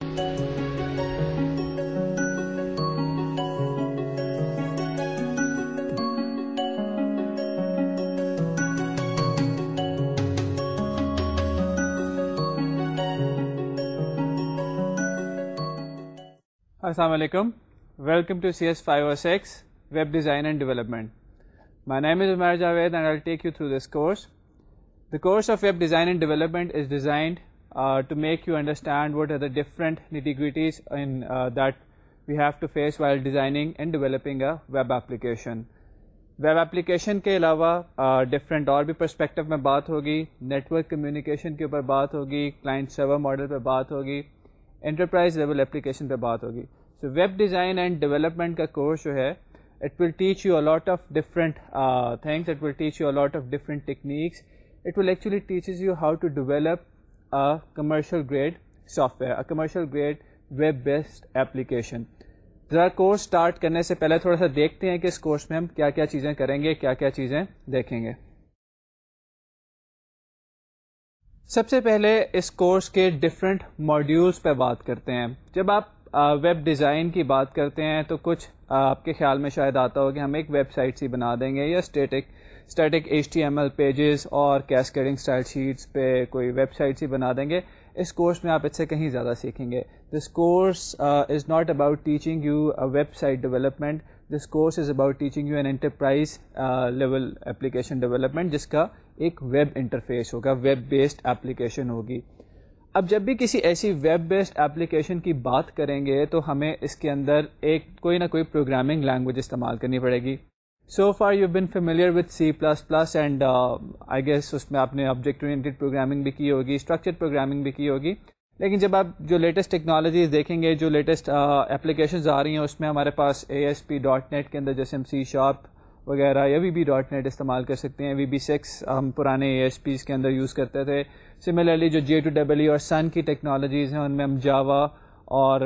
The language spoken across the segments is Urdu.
السلام علیکم welcome to C S five O six web design and development my name is Umair Javed and I take you through this course the course of web design and development is designed to make you understand what are the different nitty gritties in that we have to face while designing and developing a web application web application کے علاوہ ڈفرنٹ اور بھی پرسپیکٹو میں بات ہوگی نیٹ ورک کمیونیکیشن کے اوپر بات ہوگی کلائنٹ سرور ماڈل پہ بات ہوگی انٹرپرائز لیول اپلیکیشن پہ بات ہوگی so web design and development کا کورس جو ہے it will teach you a lot of different things it will teach you a lot of different techniques it will actually teaches you how to develop commercial grade software grade web based application ذرا کورس اسٹارٹ کرنے سے پہلے تھوڑا سا دیکھتے ہیں کہ اس کورس میں ہم کیا کیا چیزیں کریں گے کیا کیا چیزیں دیکھیں گے سب سے پہلے اس کورس کے ڈفرینٹ ماڈیولس پہ بات کرتے ہیں جب آپ ویب ڈیزائن کی بات کرتے ہیں تو کچھ آپ کے خیال میں شاید آتا ہو کہ ہم ایک ویب سائٹ سی بنا دیں گے یا static static H T M L pages اور کیسکیڈنگ اسٹائل شیٹس پہ کوئی ویب سائٹس ہی بنا دیں گے اس کورس میں آپ اس سے کہیں زیادہ سیکھیں گے this course is not about teaching you website development this course is about teaching you an enterprise level application development جس کا ایک ویب انٹرفیس ہوگا ویب بیسڈ اپلیکیشن ہوگی اب جب بھی کسی ایسی ویب بیسڈ ایپلیکیشن کی بات کریں گے تو ہمیں اس کے اندر ایک کوئی نہ کوئی پروگرامنگ لینگویج استعمال کرنی پڑے گی so for you been familiar with C plus plus and I guess اس میں آپ نے آبجیکٹ اورینٹیڈ پروگرامنگ بھی کی ہوگی اسٹرکچر پروگرامنگ بھی کی ہوگی لیکن جب آپ جو لیٹسٹ ٹیکنالوجیز دیکھیں گے جو لیٹسٹ اپلیکیشنز آ رہی ہیں اس میں ہمارے پاس A S P dot net کے اندر جیسے ہم سی شاپ وغیرہ یا وی بی ڈاٹ نیٹ استعمال کر سکتے ہیں وی بی سکس ہم پرانے اے ایس پیز کے اندر یوز کرتے تھے سملرلی جو جے ٹو ڈبل اور سن کی ٹیکنالوجیز ہیں ان میں ہم جاوا اور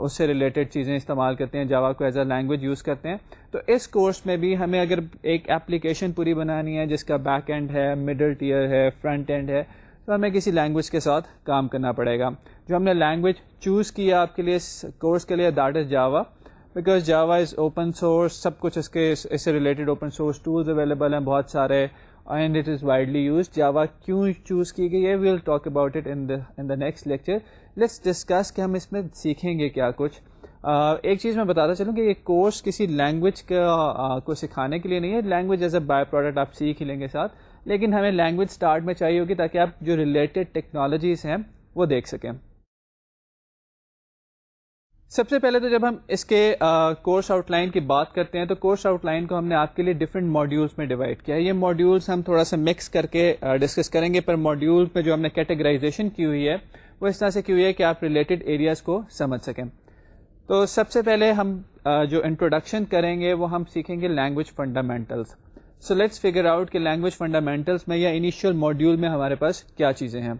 اس سے ریلیٹڈ چیزیں استعمال کرتے ہیں جاوا کو ایز اے لینگویج یوز کرتے ہیں تو اس کورس میں بھی ہمیں اگر ایک اپلیکیشن پوری بنانی ہے جس کا بیک اینڈ ہے مڈل ٹیئر ہے فرنٹ اینڈ ہے تو ہمیں کسی لینگویج کے ساتھ کام کرنا پڑے گا جو ہم نے لینگویج چوز کیا آپ کے لیے اس کورس کے لیے that is Java because Java is open source سب کچھ اس کے اس سے related open source tools available ہیں بہت سارے and it is widely use Java کیوں چوز کی گئی ہے ویل ٹاک اباؤٹ اٹ انا in the next lecture let's discuss کہ ہم اس میں سیکھیں گے کیا کچھ uh, ایک چیز میں بتاتا چلوں کہ یہ کورس کسی لینگویج کا uh, کو سکھانے کے لیے نہیں ہے language as a by product آپ سیکھ ہی لیں گے ساتھ لیکن ہمیں لینگویج اسٹارٹ میں چاہیے ہوگی تاکہ آپ جو ریلیٹڈ ٹیکنالوجیز ہیں وہ دیکھ سکیں سب سے پہلے تو جب ہم اس کے کورس آؤٹ لائن کی بات کرتے ہیں تو کورس آؤٹ لائن کو ہم نے آپ کے لیے ڈفرینٹ ماڈیولس میں ڈیوائڈ کیا ہے یہ ماڈیولس ہم تھوڑا سا مکس کر کے ڈسکس کریں گے پر ماڈیولس میں جو ہم نے کیٹیگرائزیشن کی ہوئی ہے وہ اس طرح سے کی ہوئی ہے کہ آپ ریلیٹڈ ایریاز کو سمجھ سکیں تو سب سے پہلے ہم جو انٹروڈکشن کریں گے وہ ہم سیکھیں گے language fundamentals so let's figure out کہ لینگویج فنڈامینٹلس میں یا انیشیل ماڈیول میں ہمارے پاس کیا چیزیں ہیں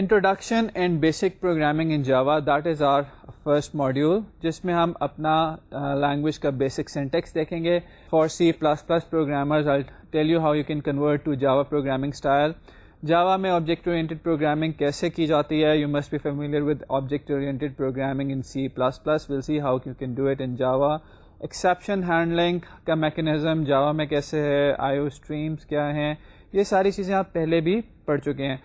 introduction and basic programming in Java that is our first module جس میں ہم اپنا لینگویج کا بیسک سینٹیکس دیکھیں گے for C plus plus programmers I tell you how you can convert to Java programming style Java میں آبجیکٹ اورینٹیڈ پروگرامنگ کیسے کی جاتی ہے you must be familiar with object oriented programming in C plus plus will see how you can do it in Java exception handling کا میکینزم جاوا میں کیسے ہے آئی او اسٹریمس کیا ہیں یہ ساری چیزیں آپ پہلے بھی پڑھ چکے ہیں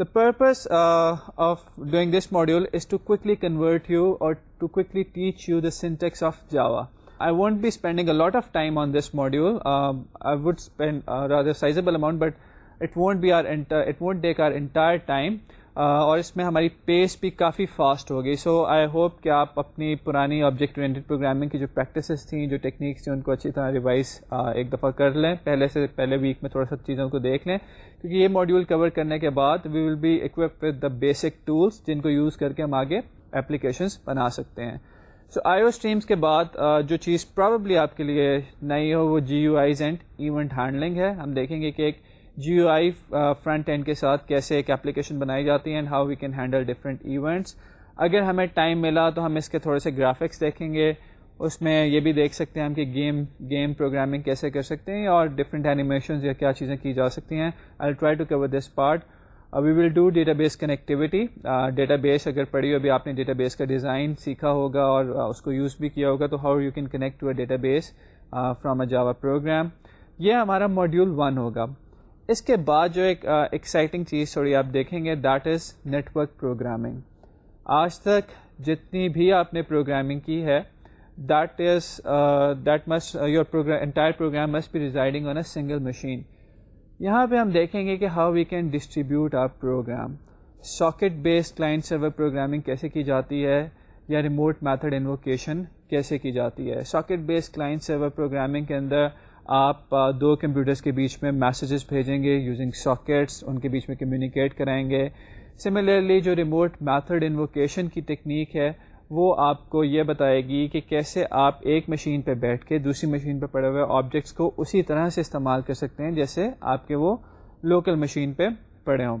The purpose uh, of doing this module is to quickly convert you or to quickly teach you the syntax of Java. I won't be spending a lot of time on this module. Um, I would spend a rather sizable amount, but it won't take our entire time. اور اس میں ہماری پیس بھی کافی فاسٹ ہو گئی سو آئی ہوپ کہ آپ اپنی پرانی آبجیکٹ اورینٹیڈ پروگرامنگ کی جو پریکٹسز تھیں جو ٹیکنیکس تھیں ان کو اچھی طرح ریوائز ایک دفعہ کر لیں پہلے سے پہلے ویک میں تھوڑا سا چیزوں کو دیکھ لیں کیونکہ یہ ماڈیول کور کرنے کے بعد we will be equipped with the basic tools جن کو یوز کر کے ہم آگے اپلیکیشنس بنا سکتے ہیں سو آئی او اسٹریمس کے بعد جو چیز پرابلی آپ کے لیے نئی ہو وہ G U I's and event handling ہے ہم دیکھیں گے کہ ایک جی او آئی فرنٹ اینڈ کے ساتھ کیسے ایک اپلیکیشن بنائی جاتی ہے and how we can handle different events اگر ہمیں ٹائم ملا تو ہم اس کے تھوڑے سے گرافکس دیکھیں گے اس میں یہ بھی دیکھ سکتے ہیں ہم کہ گیم گیم پروگرامنگ کیسے کر سکتے ہیں اور ڈفرینٹ اینیمیشنز یا کیا چیزیں کی جا سکتی ہیں I try to cover this part we will do database connectivity database اگر پڑھی ہو ابھی آپ نے ڈیٹا بیس کا ڈیزائن سیکھا ہوگا اور uh, اس کو یوز بھی کیا ہوگا تو how you can connect to a database from a Java program یہ ہمارا ماڈیول ون ہوگا اس کے بعد جو ایک ایکسائٹنگ چیز تھوڑی آپ دیکھیں گے دیٹ از نیٹورک پروگرامنگ آج تک جتنی بھی آپ نے پروگرامنگ کی ہے that is that must your program entire program must be residing on a single machine یہاں پہ ہم دیکھیں گے کہ how we can distribute our program socket based client server programming کیسے کی جاتی ہے یا ریموٹ میتھڈ انوکیشن کیسے کی جاتی ہے socket based client server programming کے اندر آپ دو کمپیوٹرس کے بیچ میں میسیجز بھیجیں گے یوزنگ ساکٹس ان کے بیچ میں کمیونیکیٹ کرائیں گے سملرلی جو ریموٹ میتھڈ انوکیشن کی تکنیک ہے وہ آپ کو یہ بتائے گی کہ کیسے آپ ایک مشین پہ بیٹھ کے دوسری مشین پہ پڑے ہوئے آبجیکٹس کو اسی طرح سے استعمال کر سکتے ہیں جیسے آپ کے وہ لوکل مشین پہ پڑے ہوں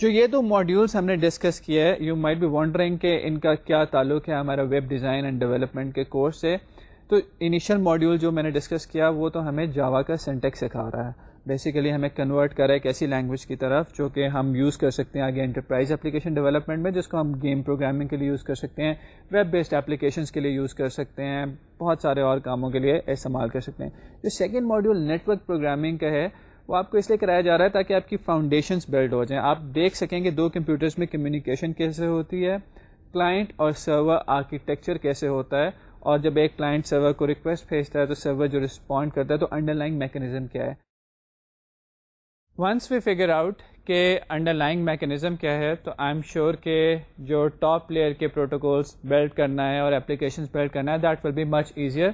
جو یہ دو ماڈیولس ہم نے ڈسکس کیا ہے یو مائٹ بی وانڈرنگ کہ ان کا کیا تعلق ہے ہمارا ویب ڈیزائن اینڈ ڈیولپمنٹ کے کورس سے تو انیشیل ماڈیول جو میں نے ڈسکس کیا وہ تو ہمیں جاوا کا سینٹیکس سکھا رہا ہے بیسیکلی ہمیں کنورٹ کرا ہے ایک ایسی لینگویج کی طرف جو کہ ہم یوز کر سکتے ہیں آگے انٹرپرائز اپلیکیشن ڈیولپمنٹ میں جس کو ہم گیم پروگرامنگ کے لیے یوز کر سکتے ہیں ویب بیسڈ اپلیکیشنس کے لیے یوز کر سکتے ہیں بہت سارے اور کاموں کے لیے استعمال کر سکتے ہیں جو second module network programming کا ہے وہ آپ کو اس لیے کرایا جا رہا ہے تاکہ آپ کی فاؤنڈیشنس بلڈ ہو جائیں آپ دیکھ سکیں کہ دو کمپیوٹرس میں کمیونیکیشن کیسے ہوتی ہے کلائنٹ اور سرور آرکیٹیکچر کیسے ہوتا ہے اور جب ایک کلائنٹ سرور کو ریکویسٹ بھیجتا ہے تو سرور جو رسپونڈ کرتا ہے تو انڈر لائن میکینزم کیا ہے ونس وی فگر آؤٹ کہ انڈر لائن میکینزم کیا ہے تو آئی ایم شیور کہ جو ٹاپ لیئر کے پروٹوکولس بلڈ کرنا ہے اور اپلیکیشن بلڈ کرنا ہے that will be much easier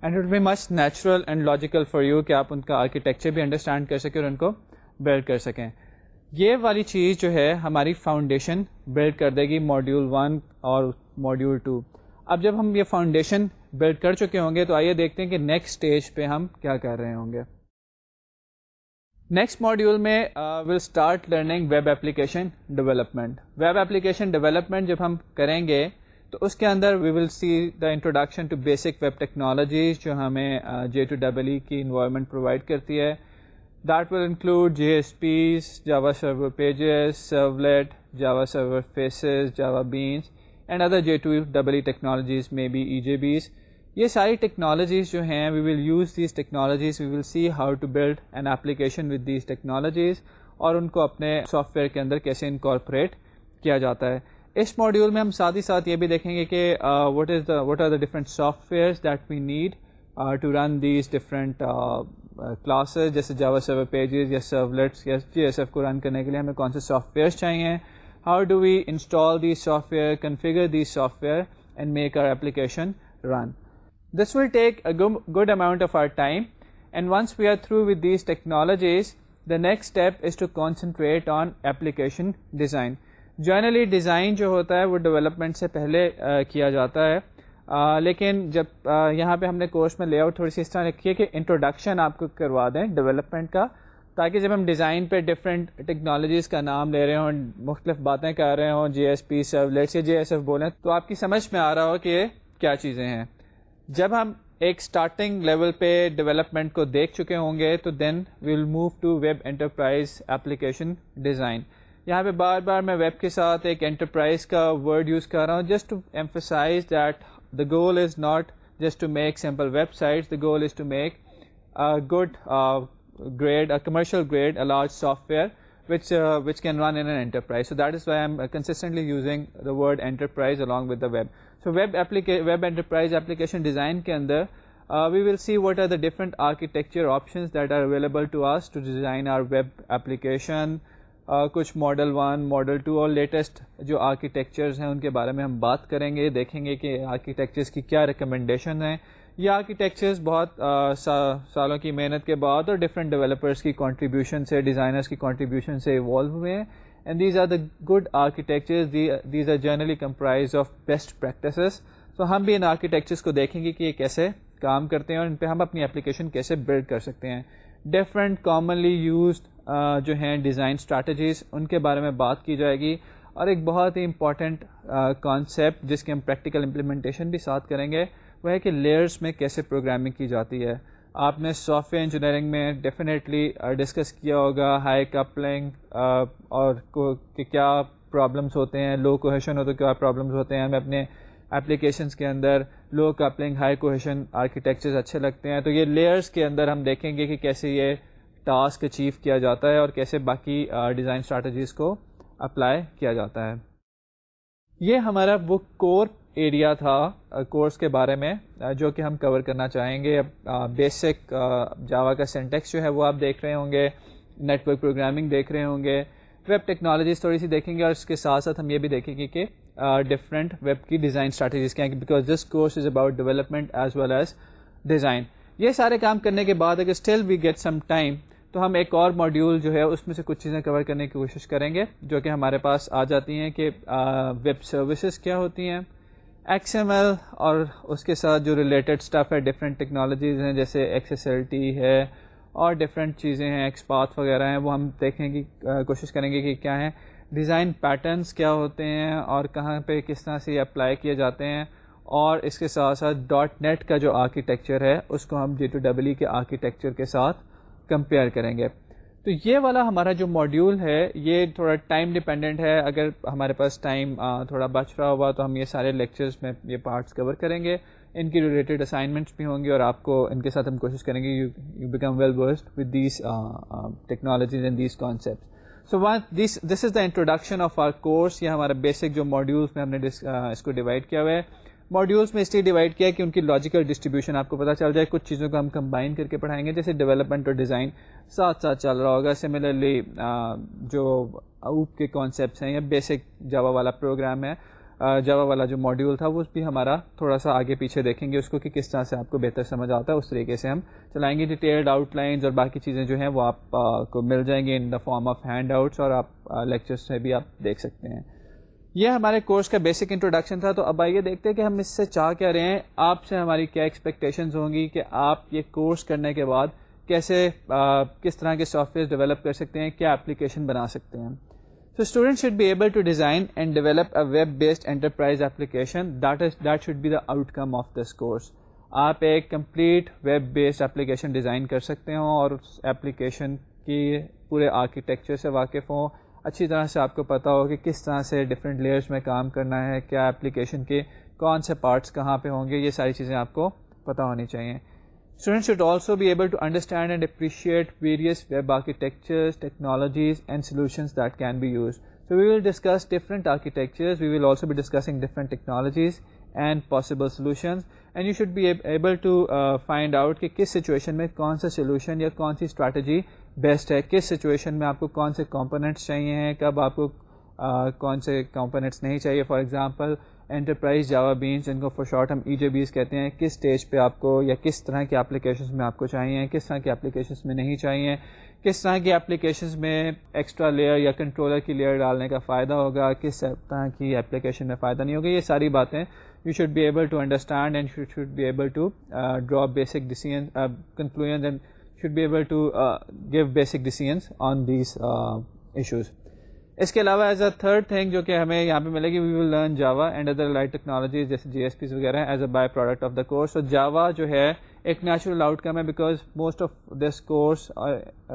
and will be much natural and logical for you کہ آپ ان کا آرکیٹیکچر بھی انڈرسٹینڈ کر سکیں اور ان کو بلڈ کر سکیں یہ والی چیز جو ہے ہماری فاؤنڈیشن بلڈ کر دے گی ماڈیول ون اور ماڈیول ٹو اب جب ہم یہ فاؤنڈیشن بلڈ کر چکے ہوں گے تو آئیے دیکھتے ہیں کہ نیکسٹ اسٹیج پہ ہم کیا کر رہے ہوں گے نیکسٹ ماڈیول میں will start learning web application development web application development جب ہم کریں گے تو اس کے اندر we will see the introduction to basic web technologies جو ہمیں جے ٹو ڈبل ای کی انوائرمنٹ پرووائڈ کرتی ہے that will include J S P's Java server pages servlet Java server faces Java beans and other J two double E technologies may be E J B's یہ ساری ٹیکنالوجیز جو ہیں we will use these technologies we will see how to build an application with these technologies اور ان کو اپنے سافٹ ویئر کے اندر کیسے انکارپوریٹ کیا جاتا ہے اس ماڈیول میں ہم ساتھ ہی ساتھ یہ بھی دیکھیں گے کہ what is the what are the different softwares that we need to run these different classes جیسے جاوا سرور پیجز یا سرولیٹس یا جی ایس ایف کو رن کرنے کے لیے ہمیں کون سے سافٹ ویئرس چاہیے how do we install the software configure the software and make our application run this will take good amount of our time and once we are through with these technology is the next step is to concentrate on application design جوائنلی design جو ہوتا ہے وہ ڈیولپمنٹ سے پہلے کیا جاتا ہے لیکن جب یہاں پہ ہم نے کورس میں لے آؤٹ تھوڑی سی اس طرح رکھی ہے کہ انٹروڈکشن آپ کو کروا دیں ڈیولپمنٹ کا تاکہ جب ہم ڈیزائن پہ ڈفرینٹ ٹیکنالوجیز کا نام لے رہے ہوں مختلف باتیں کر رہے ہوں جی ایس پی سب لیٹ بولیں تو آپ کی سمجھ میں آ رہا ہو کہ یہ کیا چیزیں ہیں جب ہم ایک اسٹارٹنگ لیول پہ ڈیولپمنٹ کو دیکھ چکے ہوں گے تو then we will move to web enterprise application design یہاں پہ بار بار میں ویب کے ساتھ ایک انٹرپرائز کا ورڈ یوز کر رہا ہوں just to emphasize that the goal is not just to make simple website the goal is to make good grade commercial grade large software enterprise so that is why I consistently word enterprise along with web so web web enterprise application design کے اندر we will see what are the different architecture options that are available are web application کچھ ماڈل ون ماڈل ٹو اور لیٹسٹ جو آرکیٹیکچرز ہیں ان کے بارے میں ہم بات کریں گے دیکھیں گے کہ آرکیٹیکچرس کی کیا ریکمنڈیشن ہیں یہ آرکیٹیکچرز بہت سالوں کی محنت کے بعد اور ڈفرینٹ ڈیولپرس کی کانٹریبیوشن سے ڈیزائنرس کی کنٹریبیوشن سے ایوالو ہوئے ہیں and these are the good architectures these are generally comprise of best practices تو ہم بھی ان آرکیٹیکچرس کو دیکھیں گے کہ یہ کیسے کام کرتے ہیں اور ان پہ ہم اپنی اپلیکیشن کیسے بلڈ کر سکتے ہیں ڈفرینٹ کامنلی یوزڈ جو ہیں ڈیزائن اسٹریٹجیز ان کے بارے میں بات کی جائے گی اور ایک بہت ہی امپورٹنٹ کانسیپٹ جس کی ہم پریکٹیکل امپلیمنٹیشن بھی ساتھ کریں گے وہ ہے کہ لیئرس میں کیسے پروگرامنگ کی جاتی ہے آپ نے سافٹ ویئر انجینئرنگ میں ڈیفینیٹلی ڈسکس کیا ہوگا ہائی کپلنگ اور کیا پرابلمس ہوتے ہیں لو کوہیشن ہو تو کیا پرابلمس ہوتے ہیں ہمیں اپنے اپلیکیشنس کے اندر low coupling high cohesion architectures اچھے لگتے ہیں تو یہ لیئرس کے اندر ہم دیکھیں گے کہ کیسے یہ ٹاسک اچیو کیا جاتا ہے اور کیسے باقی ڈیزائن اسٹریٹجیز کو اپلائی کیا جاتا ہے یہ ہمارا وہ کور ایریا تھا کورس کے بارے میں جو کہ ہم کور کرنا چاہیں گے بیسک جاوا کا سینٹیکس جو ہے وہ آپ دیکھ رہے ہوں گے نیٹ ورک پروگرامنگ دیکھ رہے ہوں گے ویب ٹیکنالوجیز تھوڑی سی دیکھیں گے اور اس کے ساتھ ساتھ ہم یہ بھی دیکھیں گے کہ ڈفرینٹ ویب کی ڈیزائن اسٹریٹجیز کیا ہیں because this course is about development as well as design یہ سارے کام کرنے کے بعد اگر still we get some time تو ہم ایک اور ماڈیول جو ہے اس میں سے کچھ چیزیں کور کرنے کی کوشش کریں گے جو کہ ہمارے پاس آ جاتی ہیں کہ ویب سروسز کیا ہوتی ہیں ایکس ایم ایل اور اس کے ساتھ جو ریلیٹڈ اسٹف ہے ڈفرینٹ ٹیکنالوجیز ہیں جیسے ایکسیسلٹی ایل ٹی ہے اور ڈفرینٹ چیزیں ہیں ایکس پاتھ وغیرہ ہیں وہ ہم دیکھیں گے کوشش کریں گے کہ کیا ہیں ڈیزائن پیٹرنس کیا ہوتے ہیں اور کہاں پہ کس طرح سے اپلائی کیے جاتے ہیں اور اس کے ساتھ ساتھ ڈاٹ نیٹ کا جو آرکیٹیکچر ہے اس کو ہم جی ڈبل ڈبلی کے آرکیٹیکچر کے ساتھ کمپیئر کریں گے تو یہ والا ہمارا جو ماڈیول ہے یہ تھوڑا ٹائم ڈپینڈنٹ ہے اگر ہمارے پاس ٹائم تھوڑا بچ رہا ہوا تو ہم یہ سارے لیکچرز میں یہ پارٹس کور کریں گے ان کی ریلیٹڈ اسائنمنٹس بھی ہوں گے اور آپ کو ان کے ساتھ ہم کوشش کریں گے you you become well versed with these technologies and concept concepts one this this is the introduction of our course یہ ہمارا بیسک جو ماڈیولس میں ہم نے اس کو ڈیوائڈ کیا ہوا ہے ماڈیولس میں اس لیے ڈیوائڈ کیا کہ ان کی لاجیکل ڈسٹریبیوشن آپ کو پتہ چل جائے کچھ چیزوں کو ہم کمبائن کر کے پڑھائیں گے جیسے ڈیولپمنٹ اور ڈیزائن ساتھ ساتھ چل رہا ہوگا سملرلی جو اوپ کے کانسیپٹس ہیں یا بیسک جاوا والا پروگرام ہے جاوا والا جو ماڈیول تھا وہ بھی ہمارا تھوڑا سا آگے پیچھے دیکھیں گے اس کو کہ کس طرح سے آپ کو بہتر سمجھ آتا ہے اس طریقے سے ہم چلائیں گے ڈیٹیلڈ آؤٹ لائنس اور باقی چیزیں جو ہیں وہ آپ کو مل جائیں گی in the form of handouts اور آپ لیکچرس میں بھی آپ دیکھ سکتے ہیں یہ ہمارے کورس کا بیسک انٹروڈکشن تھا تو اب آئیے دیکھتے ہیں کہ ہم اس سے چاہ کیا رہے ہیں آپ سے ہماری کیا ایکسپیکٹیشنز ہوں گی کہ آپ یہ کورس کرنے کے بعد کیسے کس طرح کے سافٹ ویئر ڈیولپ کر سکتے ہیں کیا اپلیکیشن بنا سکتے ہیں so student should be able to design and develop a web based enterprise is that should be the outcome of this course آپ ایک complete web based application design کر سکتے ہوں اور اس ایپلیکیشن کی پورے آرکیٹیکچر سے واقف ہوں اچھی طرح سے آپ کو پتا ہو کہ کس طرح سے ڈفرینٹ لیئرس میں کام کرنا ہے کیا اپلیکیشن کے کون سے پارٹس کہاں پہ ہوں گے یہ ساری چیزیں آپ کو پتہ ہونی چاہیے student should also be able to understand and appreciate various web architectures technologies and solutions that can be use so we will discuss different architectures we will also be discussing different technologies and possible solutions and you should be able to find out کہ کس سچویشن میں کون سا سولوشن یا کون سی اسٹریٹجی بیسٹ ہے کس سچویشن میں آپ کو کون سے کمپوننٹس چاہیے ہیں کب آپ کو کون سے کمپوننٹس نہیں چاہیے for example enterprise Java beans جن کو فور شارٹ ہم ای جے بیس کہتے ہیں کس اسٹیج پہ آپ کو یا کس طرح کی اپلیکیشنز میں آپ کو چاہیے کس طرح کی اپلیکیشنس میں نہیں چاہیے کس طرح کی اپلیکیشنز میں ایکسٹرا لیئر یا کنٹرولر کی لیئر ڈالنے کا فائدہ ہوگا کس طرح کی اپلیکیشن میں فائدہ نہیں ہوگا یہ ساری باتیں you should be able to understand and should be able to draw basic decisions conclusions and should be able to give basic on on these issues اس کے علاوہ ایز اے تھرڈ تھنگ جو کہ ہمیں یہاں پہ ملے گی we will learn Java and other light technologies جیسے جی ایس پیز وغیرہ as a byproduct of the course اور جاوا جو ہے ایک نیچرل آؤٹ کم ہے because most of this course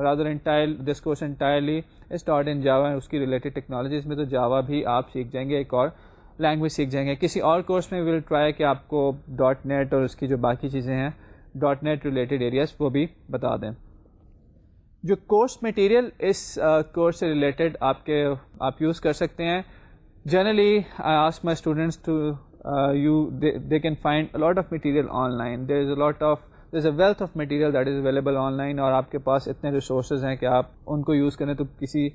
rather entire this course entirely start in Java اس کی ریلیٹڈ ٹیکنالوجیز میں تو جاوا بھی آپ سیکھ جائیں گے ایک اور لینگویج سیکھ جائیں گے کسی اور کورس میں ول ٹرائی کہ آپ کو ڈاٹ نیٹ اور اس کی جو باقی چیزیں ہیں ڈاٹ نیٹ ریلیٹڈ ایریاز وہ بھی بتا دیں جو کورس میٹیریل اس کورس سے ریلیٹڈ آپ کے آپ یوز کر سکتے ہیں generally I ask my students they can find lot of material online there is a lot of there is a wealth of material that is available online اور آپ کے پاس اتنے ریسورسز ہیں کہ آپ ان کو یوز کریں تو کسی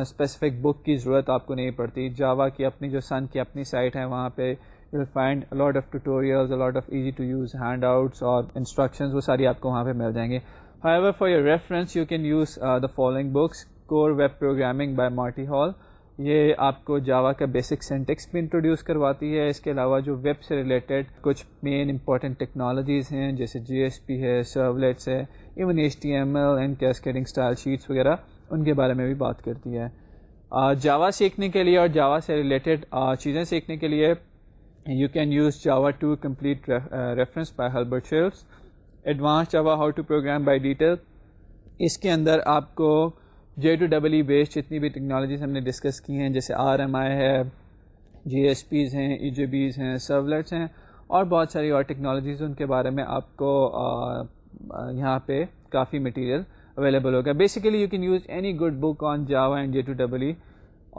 اسپیسیفک بک کی ضرورت آپ کو نہیں پڑتی جاوا کی اپنی جو سن کی اپنی سائٹ ہے وہاں پہ will find a lot of tutorials a lot of easy to use handouts اور انسٹرکشنز وہ ساری آپ کو وہاں پہ مل جائیں گے however for your reference you can use the following books core web programming by Marty Hall یہ آپ کو جاوا کا بیسک سینٹیکس بھی انٹروڈیوس کرواتی ہے اس کے علاوہ جو ویب سے ریلیٹڈ کچھ مین امپورٹنٹ ٹیکنالوجیز ہیں جیسے جی ایس پی ہے سرولیٹس ہے even H T M L and cascading style sheets وغیرہ ان کے بارے میں بھی بات کرتی ہے جاوا سیکھنے کے لیے اور جاوا سے ریلیٹڈ چیزیں سیکھنے کے لیے you can use Java two complete reference by Herbert Schildt advance Java how to program by Deitel اس کے اندر آپ کو جے ٹو ڈبل ای بیس جتنی بھی ٹیکنالوجیز ہم نے ڈسکس کی ہیں جیسے آر ایم آئی ہے جی ایس پیز ہیں ای جے بیز ہیں سرولیٹس ہیں اور بہت ساری اور ٹیکنالوجیز ان کے بارے میں آپ کو یہاں پہ کافی مٹیریل اویلیبل ہوگا basically you can use any good book on Java and J two double E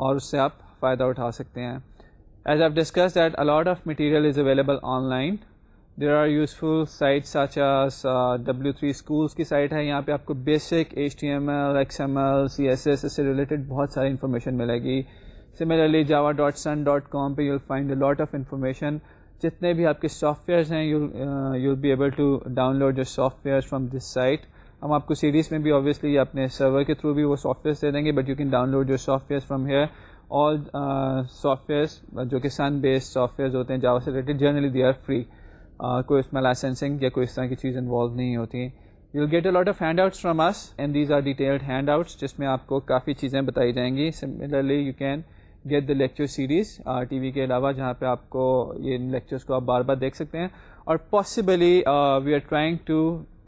اور اس سے آپ فائدہ اٹھا سکتے ہیں ایز آپ discuss that a lot of material is available online there are useful sites آچا سا ڈبلیو تھری اسکولس کی سائٹ ہے یہاں پہ آپ کو basic H T M L X M L C S S اس سے ریلیٹڈ بہت ساری انفارمیشن ملے گی similarly Java dot sun dot com پہ you will find lot of information جتنے بھی آپ کے سافٹ ویئرز ہیں you you be able to download your softwares from this site ہم آپ کو سیریز میں بھی آبویسلی اپنے سرور کے تھرو بھی وہ سافٹ ویئرس دے دیں گے but you can download your softwares from here all softwares جو کہ سن بیسڈ سافٹ ویئرز ہوتے ہیں جاوا سے related generally they are free کوئی اس میں لائسنسنگ یا کوئی اس طرح کی چیز انوالو نہیں ہوتی you will get a lot of handouts from us and these are detailed handouts جس میں آپ کو کافی چیزیں بتائی جائیں گی similarly you can get the lecture series TV وی کے علاوہ جہاں پہ آپ کو یہ لیکچرس کو آپ بار بار دیکھ سکتے ہیں اور possibly we are trying to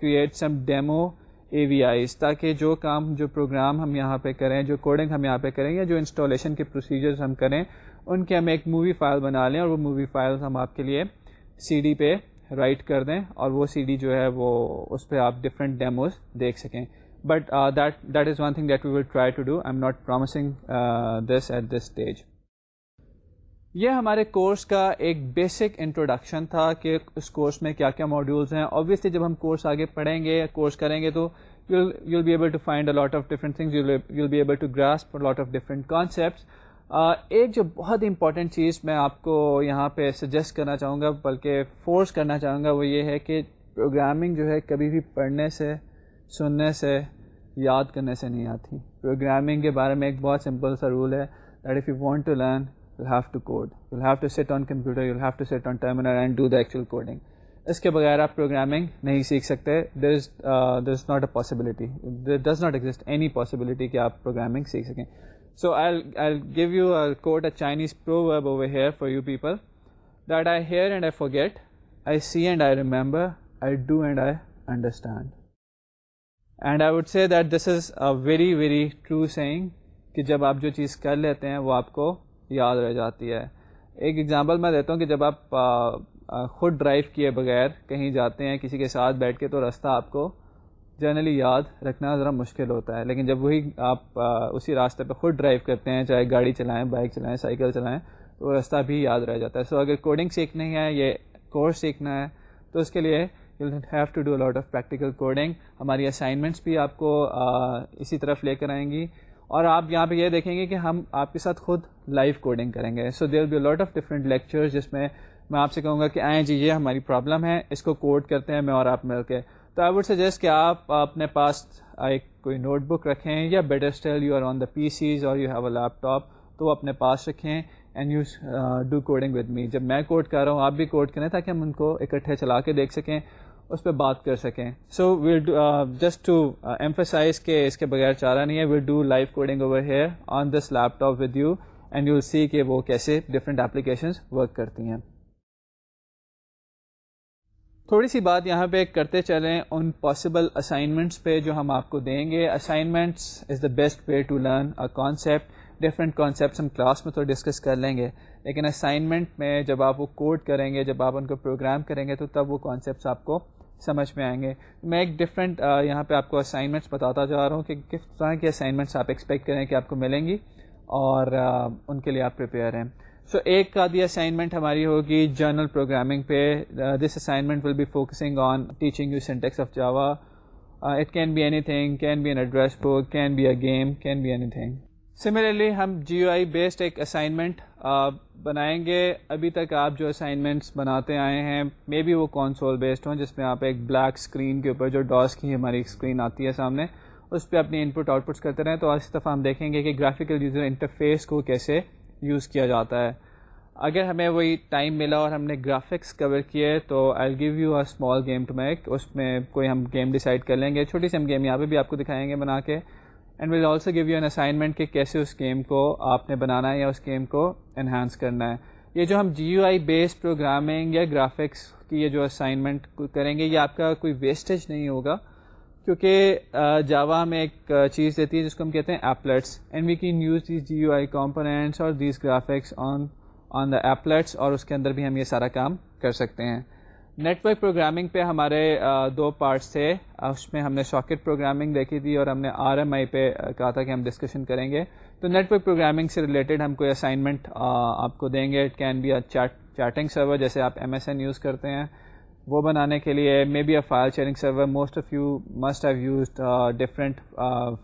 create some demo A V Is تاکہ جو کام جو پروگرام ہم یہاں پہ کریں جو کوڈنگ ہم یہاں پہ کریں یا جو انسٹالیشن کے پروسیجرز ہم کریں ان کے ہم ایک مووی فائل بنا لیں اور وہ مووی فائلز ہم آپ کے لیے سی ڈی پہ رائٹ کر دیں اور وہ سی ڈی جو ہے وہ اس پہ آپ ڈفرینٹ ڈیموز دیکھ سکیں but that that is one thing that we will try to do I am not promising this at this stage یہ ہمارے کورس کا ایک بیسک انٹروڈکشن تھا کہ اس کورس میں کیا کیا ماڈیولس ہیں آبویسلی جب ہم کورس آگے پڑھیں گے کورس کریں گے تو you be able to find a lot of different things you be able to grasp lot of different concepts ایک جو بہت امپورٹنٹ چیز میں آپ کو یہاں پہ سجیسٹ کرنا چاہوں گا بلکہ فورس کرنا چاہوں گا وہ یہ ہے کہ پروگرامنگ جو ہے کبھی بھی پڑھنے سے سننے سے یاد کرنے سے نہیں آتی پروگرامنگ کے بارے میں ایک بہت سمپل سا رول ہے that if you want to learn we'll have to code we'll have to sit on computer and do the actual coding اس کے بغیر آپ پروگرامنگ نہیں سیکھ سکتے there is there is not a possibility there does not exist any possibility کہ آپ پروگرامنگ سیکھ سکیں so I I give you quote a Chinese proverb over here for you people that I hear and I forget I see and I remember I do and I understand and I would say that this is a very very true saying کہ جب آپ جو چیز کر لیتے ہیں وہ آپ کو یاد رہ جاتی ہے ایک ایگزامپل میں دیتا ہوں کہ جب آپ خود ڈرائیو کیے بغیر کہیں جاتے ہیں کسی کے ساتھ بیٹھ کے تو راستہ آپ کو جنرلی یاد رکھنا ذرا مشکل ہوتا ہے لیکن جب وہی آپ اسی راستے پہ خود ڈرائیو کرتے ہیں چاہے گاڑی چلائیں بائک چلائیں سائیکل چلائیں تو راستہ بھی یاد رہ جاتا ہے سو so, اگر کوڈنگ سیکھنی ہے یہ کورس سیکھنا ہے تو اس کے لیے you have to do a lot of practical coding ہماری اسائنمنٹس بھی آپ کو اسی طرف لے کر آئیں گی اور آپ یہاں پہ یہ دیکھیں گے کہ ہم آپ کے ساتھ خود لائیو کوڈنگ کریں گے so there be lot of different lectures جس میں میں آپ سے کہوں گا کہ آئیں جی یہ ہماری پرابلم ہے اس کو کوڈ کرتے ہیں میں اور آپ مل کے تو آئی وڈ سجیسٹ کہ آپ اپنے پاس ایک کوئی نوٹ بک رکھیں یا better still you are on the P Cs اور you have a laptop تو وہ اپنے پاس رکھیں and you do coding with me جب میں کوڈ کر رہا ہوں آپ بھی کوڈ کریں تاکہ ہم ان کو اکٹھے چلا کے دیکھ سکیں اس پہ بات کر سکیں so we'll just to emphasize کہ اس کے بغیر چارہ نہیں ہے we'll do live coding over here on this laptop with you and you see کہ وہ کیسے ڈفرینٹ اپلیکیشنس ورک کرتی ہیں تھوڑی سی بات یہاں پہ کرتے چلیں ان پاسبل اسائنمنٹس پہ جو ہم آپ کو دیں گے assignments is the best way to learn a concept different concepts ہم کلاس میں تھوڑے ڈسکس کر لیں گے لیکن اسائنمنٹ میں جب آپ وہ کوڈ کریں گے جب آپ ان کو پروگرام کریں گے تو تب وہ کانسیپٹس آپ کو سمجھ میں آئیں گے میں ایک ڈفرینٹ یہاں پہ آپ کو اسائنمنٹس بتاتا جا رہا ہوں کہ کس طرح کی اسائنمنٹس آپ ایکسپیکٹ کریں کہ آپ کو ملیں گی اور ان کے لیے آپ پریپیئر ہیں سو ایک کا دی اسائنمنٹ ہماری ہوگی جرنل پروگرامنگ پہ this assignment will be focusing on teaching you syntax of Java it can be anything can be an address book can be a game can be anything similarly ہم جی او آئی بیسڈ ایک اسائنمنٹ بنائیں گے ابھی تک آپ جو اسائنمنٹس بناتے آئے ہیں مے بی وہ کونسول بیسڈ ہوں جس میں آپ ایک بلیک اسکرین کے اوپر جو ڈاس کی ہماری اسکرین آتی ہے سامنے اس پہ اپنی ان پٹ آؤٹ پٹس کرتے رہیں تو اس دفعہ ہم دیکھیں گے کہ گرافیکل یوزر انٹرفیس کو کیسے یوز کیا جاتا ہے اگر ہمیں وہی ٹائم ملا اور ہم نے گرافکس کور کیے تو I give you a small game to make اس میں کوئی ہم گیم ڈیسائڈ کر لیں گے چھوٹی سی ہم گیم یہاں پہ بھی آپ کو دکھائیں گے بنا کے and will also give you an assignment کہ کیسے اس گیم کو آپ نے بنانا ہے یا اس گیم کو انہانس کرنا ہے یہ جو ہم G U I base programming یا گرافکس کی یہ جو اسائنمنٹ کریں گے یہ آپ کا کوئی ویسٹیج نہیں ہوگا کیونکہ جاوا ہمیں ایک چیز دیتی ہے جس کو ہم کہتے ہیں applets and we can use these G U I components اور these graphics on on the applets اور اس کے اندر بھی ہم یہ سارا کام کر سکتے ہیں نیٹ ورک پروگرامنگ پہ ہمارے دو پارٹس تھے اس میں ہم نے شاکٹ پروگرامنگ دیکھی تھی اور ہم نے آر ایم آئی پہ کہا تھا کہ ہم ڈسکشن کریں گے تو نیٹ ورک پروگرامنگ سے ریلیٹڈ ہم کوئی اسائنمنٹ آپ کو دیں گے it can be a chatting server جیسے آپ ایم ایس این یوز کرتے ہیں وہ بنانے کے لیے maybe a file sharing server most of you must have used different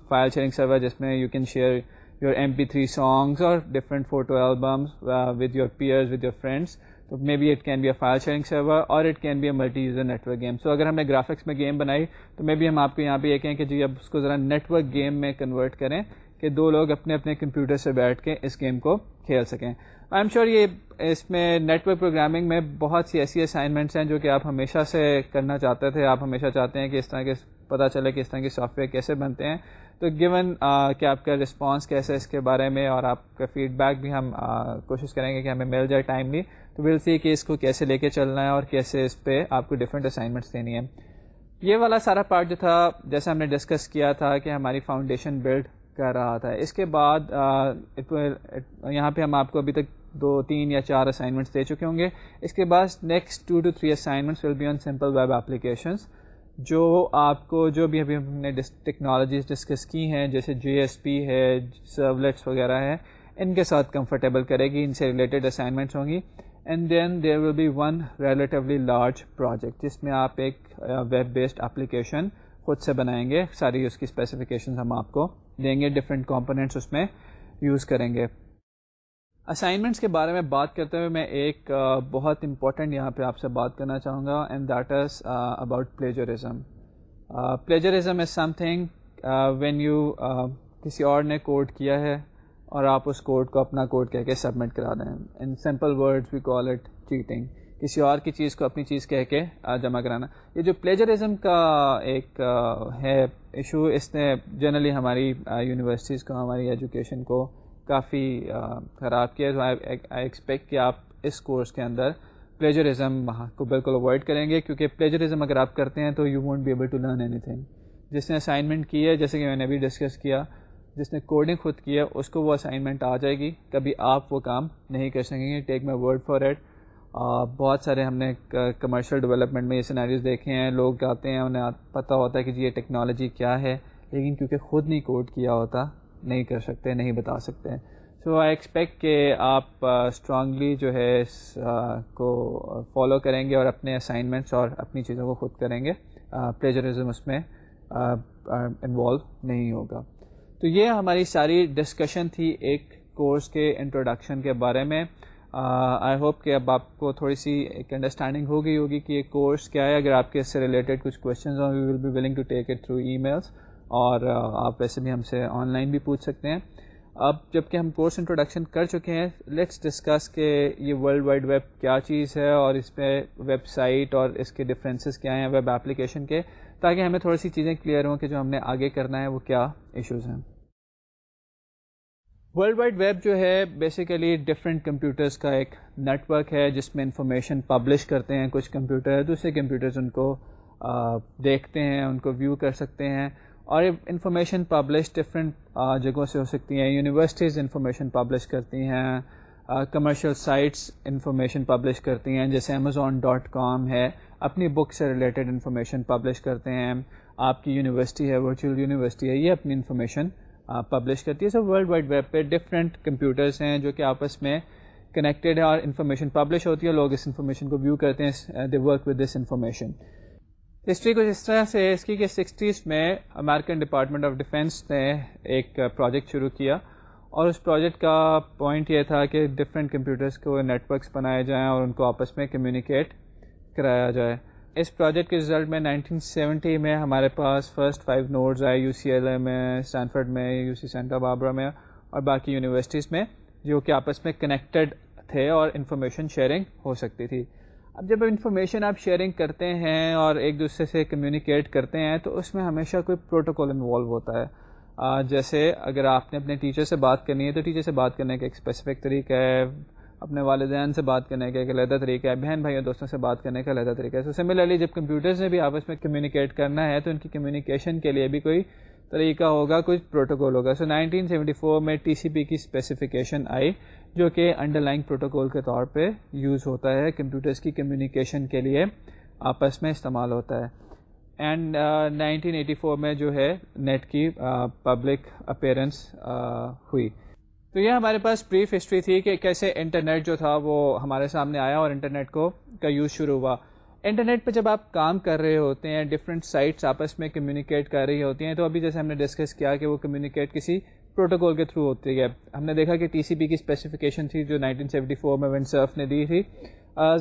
file sharing server جس میں you can share your M P three songs اور different photo albums with your peers with your friends تو maybe it can be a file sharing server اور it can be a multi user network game so اگر ہم نے گرافکس میں گیم بنائی تو مے بی ہم آپ کو یہاں پہ یہ کہیں کہ جی اب اس کو ذرا نیٹ ورک گیم میں کنورٹ کریں کہ دو لوگ اپنے اپنے کمپیوٹر سے بیٹھ کے اس گیم کو کھیل سکیں آئی ایم شیور یہ اس میں نیٹ ورک پروگرامنگ میں بہت سی ایسی اسائنمنٹس ہیں جو کہ آپ ہمیشہ سے کرنا چاہتے تھے آپ ہمیشہ چاہتے ہیں کہ اس طرح کے پتہ چلے کہ اس طرح کے سافٹ ویئر کیسے بنتے ہیں تو گیون کہ آپ کا رسپانس کیسے اس کے بارے میں اور آپ کا فیڈ بیک بھی ہم کوشش کریں گے کہ ہمیں مل جائے ٹائملی تو ول سی کہ اس کو کیسے لے کے چلنا ہے اور کیسے اس پہ آپ کو ڈفرینٹ اسائنمنٹس دینی ہے یہ والا سارا پارٹ جو تھا جیسا ہم نے ڈسکس کیا تھا کہ ہماری فاؤنڈیشن بلڈ کر رہا تھا اس کے بعد یہاں پہ ہم آپ کو ابھی تک دو تین یا چار اسائنمنٹس دے چکے ہوں گے اس کے بعد next two to three assignments will be on simple web applications جو آپ کو جو بھی ابھی ہم نے ٹیکنالوجیز ڈسکس کی ہیں جیسے جی ایس پی ہے سرولیٹس وغیرہ ہیں ان کے ساتھ کمفرٹیبل کرے گی ان سے ریلیٹڈ اسائنمنٹس ہوں گی and then there will be one relatively large project جس میں آپ ایک ویب بیسڈ اپلیکیشن خود سے بنائیں گے ساری اس کی اسپیسیفکیشن ہم آپ کو دیں گے ڈفرینٹ کمپوننٹس اس میں یوز کریں گے اسائنمنٹس کے بارے میں بات کرتے ہوئے میں ایک بہت امپورٹنٹ یہاں پہ آپ سے بات کرنا چاہوں گا and that is about plagiarism plagiarism is something when you کسی اور نے کوڈ کیا ہے اور آپ اس کوڈ کو اپنا کوڈ کہہ کے سبمٹ کرا دیں in simple words we call it cheating کسی اور کی چیز کو اپنی چیز کہہ کے جمع کرانا یہ جو پلیجرزم کا ایک ہے ایشو اس نے جنرلی ہماری یونیورسٹیز کو ہماری ایجوکیشن کو کافی خراب کیا ہے تو آئی ایکسپیکٹ کہ آپ اس کورس کے اندر پلیجرزم کو بالکل اوائڈ کریں گے کیونکہ پلیجرزم اگر آپ کرتے ہیں تو you won't be able to learn anything جس نے اسائنمنٹ کی ہے جیسے کہ میں نے ابھی ڈسکس کیا جس نے کوڈنگ خود کیا اس کو وہ اسائنمنٹ آ جائے گی کبھی آپ وہ کام نہیں کر سکیں گے take my word for it بہت سارے ہم نے کمرشل ڈیولپمنٹ میں یہ سینریز دیکھے ہیں لوگ جاتے ہیں انہیں پتہ ہوتا ہے کہ جی یہ ٹیکنالوجی کیا ہے لیکن کیونکہ خود نہیں کوڈ کیا ہوتا نہیں کر سکتے نہیں بتا سکتے ہیں سو آئی ایکسپیکٹ کہ آپ اسٹرانگلی جو ہے اس کو فالو کریں گے اور اپنے اسائنمنٹس اور اپنی چیزوں کو خود کریں گے پلیجرزم اس میں انوالو نہیں ہوگا تو یہ ہماری ساری ڈسکشن تھی ایک کورس کے انٹروڈکشن کے بارے میں آئی ہوپ کہ اب آپ کو تھوڑی سی ایک انڈرسٹینڈنگ ہو گئی ہوگی کہ یہ کورس کیا ہے اگر آپ کے اس سے ریلیٹڈ کچھ کویشچنز ہوں we will be willing to take it through emails اور آپ ویسے بھی ہم سے آن لائن بھی پوچھ سکتے ہیں اب جب کہ ہم کورس انٹروڈکشن کر چکے ہیں لیٹس ڈسکس کہ یہ ورلڈ وائڈ ویب کیا چیز ہے اور اس پہ ویب سائٹ اور اس کے ڈفرینسز کیا ہیں ویب اپلیکیشن کے تاکہ ہمیں تھوڑی سی چیزیں کلیئر ہوں کہ جو ہم نے آگے کرنا ہے وہ کیا ایشوز ہیں ورلڈ وائڈ ویب جو ہے بیسیکلی ڈفرینٹ کمپیوٹرس کا ایک نیٹ ورک ہے جس میں انفارمیشن پبلش کرتے ہیں کچھ کمپیوٹر دوسرے کمپیوٹرز ان کو دیکھتے ہیں ان کو ویو کر سکتے ہیں اور انفارمیشن پبلش ڈفرینٹ جگہوں سے ہو سکتی ہیں یونیورسٹیز انفارمیشن پبلش کرتی ہیں کمرشل سائٹس انفارمیشن پبلش کرتی ہیں جیسے امیزون ڈاٹ کام ہے اپنی بک سے ریلیٹڈ انفارمیشن پبلش کرتے ہیں آپ کی یونیورسٹی ہے ورچوئل یونیورسٹی ہے یہ اپنی انفارمیشن پبلش کرتی ہے سب ورلڈ وائڈ ویب پہ ڈفرینٹ کمپیوٹرس ہیں جو کہ آپس میں کنیکٹیڈ ہیں اور انفارمیشن پبلش ہوتی ہے لوگ اس انفارمیشن کو ویو کرتے ہیں they work with this information history کچھ اس طرح سے اس کی کہ سکسٹیز میں امیرکن ڈپارٹمنٹ آف ڈیفینس نے ایک پروجیکٹ uh, شروع کیا اور اس پروجیکٹ کا پوائنٹ یہ تھا کہ ڈفرینٹ کمپیوٹرس کو نیٹ ورکس بنائے جائیں اور ان کو آپس میں کمیونیکیٹ کرایا جائے اس پروجیکٹ کے رزلٹ میں 1970 میں ہمارے پاس فرسٹ فائیو نوڈز آئے یو سی ایل اے میں اسٹینفرڈ میں یو سی سینٹا بابرا میں اور باقی یونیورسٹیز میں جو کہ آپس میں کنیکٹڈ تھے اور انفارمیشن شیئرنگ ہو سکتی تھی اب جب انفارمیشن آپ شیئرنگ کرتے ہیں اور ایک دوسرے سے کمیونیکیٹ کرتے ہیں تو اس میں ہمیشہ کوئی پروٹوکول انوالو ہوتا ہے جیسے اگر آپ نے اپنے ٹیچر سے بات کرنی ہے تو ٹیچر سے بات کرنے کا ایک اسپیسیفک طریقہ ہے اپنے والدین سے بات کرنے کا ایک علیحدہ طریقہ ہے بہن بھائیوں دوستوں سے بات کرنے کا علیحدہ طریقہ ہے سو سملرلی جب کمپیوٹرز نے بھی آپس میں کمیونیکیٹ کرنا ہے تو ان کی کمیونیکیشن کے لیے بھی کوئی طریقہ ہوگا کچھ پروٹوکول ہوگا سو نائنٹین سیونٹی فور میں ٹی سی پی کی اسپیسیفکیشن آئی جو کہ انڈر لائن پروٹوکول کے طور پہ یوز ہوتا ہے کمپیوٹرس کی کمیونیکیشن کے لیے آپس میں استعمال ہوتا ہے اینڈ نائنٹین ایٹی فور میں جو ہے نیٹ کی پبلک uh, اپیرنس uh, ہوئی تو یہ ہمارے پاس بریف ہسٹری تھی کہ کیسے انٹرنیٹ جو تھا وہ ہمارے سامنے آیا اور انٹرنیٹ کو کا یوز شروع ہوا انٹرنیٹ پہ جب آپ کام کر رہے ہوتے ہیں ڈفرینٹ سائٹس آپس میں کمیونیکیٹ کر رہی ہوتی ہیں تو ابھی جیسے ہم نے ڈسکس کیا کہ وہ کمیونیکیٹ کسی پروٹوکول کے تھرو ہوتی ہے ہم نے دیکھا کہ ٹی سی پی کی اسپیسیفکیشن تھی جو نائنٹین سیونٹی فور میں ون سرف نے دی تھی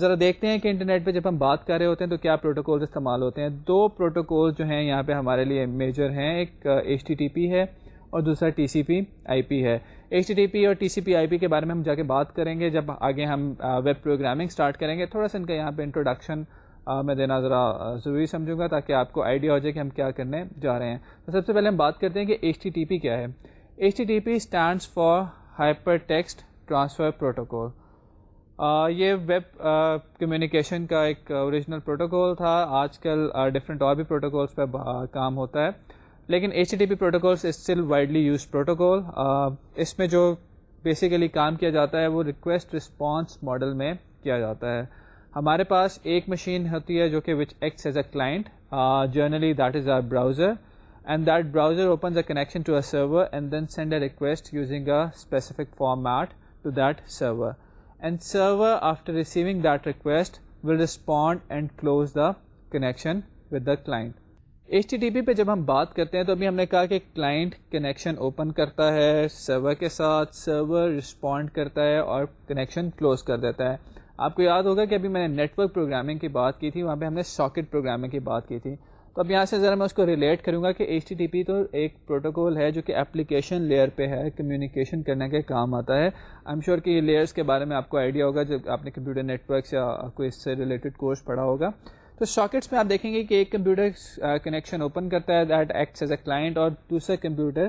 ذرا دیکھتے ہیں کہ انٹرنیٹ پہ جب ہم بات کر رہے ہوتے ہیں تو کیا پروٹوکول استعمال ہوتے ہیں دو پروٹوکول جو ہیں یہاں پہ ہمارے لیے میجر ہیں ایک ایچ ٹی ٹی پی ہے اور دوسرا ٹی سی پی آئی پی ہے ایچ ٹی پی اور ٹی سی پی آئی پی کے بارے میں ہم جا کے بات کریں گے جب آگے ہم ویب پروگرامنگ اسٹارٹ کریں گے تھوڑا سا ان کا یہاں پہ انٹروڈکشن میں دینا ذرا ضروری سمجھوں گا تاکہ آپ کو آئیڈیا ہو جائے کہ ہم کیا کرنے جا رہے ہیں تو سب سے پہلے ہم بات کرتے ہیں کہ ایچ ٹی ٹی پی کیا ہے H T T P stands for hypertext transfer protocol یہ ویب کمیونیکیشن کا ایک اوریجنل پروٹوکول تھا آج کل ڈفرینٹ اور بھی پروٹوکولس پہ کام ہوتا ہے لیکن H D P protocol is still widely used protocol اس میں جو بیسیکلی کام کیا جاتا ہے وہ ریکویسٹ رسپانس ماڈل میں کیا جاتا ہے ہمارے پاس ایک مشین ہوتی ہے جو کہ which acts as a client generally that is our browser and that browser opens a connection to a server and then send a request using a specific format to that server and server after receiving that request will respond and close the connection with the client H T P پہ جب ہم بات کرتے ہیں تو ابھی ہم نے کہا کہ کلائنٹ کنیکشن اوپن کرتا ہے سرور کے ساتھ سرور رسپونڈ کرتا ہے اور کنیکشن کلوز کر دیتا ہے آپ کو یاد ہوگا کہ ابھی میں نے نیٹ ورک پروگرامنگ کی بات کی تھی وہاں پہ ہم نے ساکٹ پروگرامنگ کی بات کی تھی تو اب یہاں سے ذرا میں اس کو ریلیٹ کروں گا کہ ایچ ٹی ٹی پی تو ایک پروٹوکول ہے جو کہ اپلیکیشن لیئر پہ ہے کمیونیکیشن کرنے کے کام آتا ہے آئی ایم شیور کہ یہ لیئرس کے بارے میں آپ کو آئیڈیا ہوگا جب آپ نے کمپیوٹر نیٹ ورکس یا کوئی اس سے ریلیٹڈ کورس پڑھا ہوگا تو ساکٹس میں آپ دیکھیں گے کہ ایک کمپیوٹر کنیکشن اوپن کرتا ہے that acts as a client اور دوسرا کمپیوٹر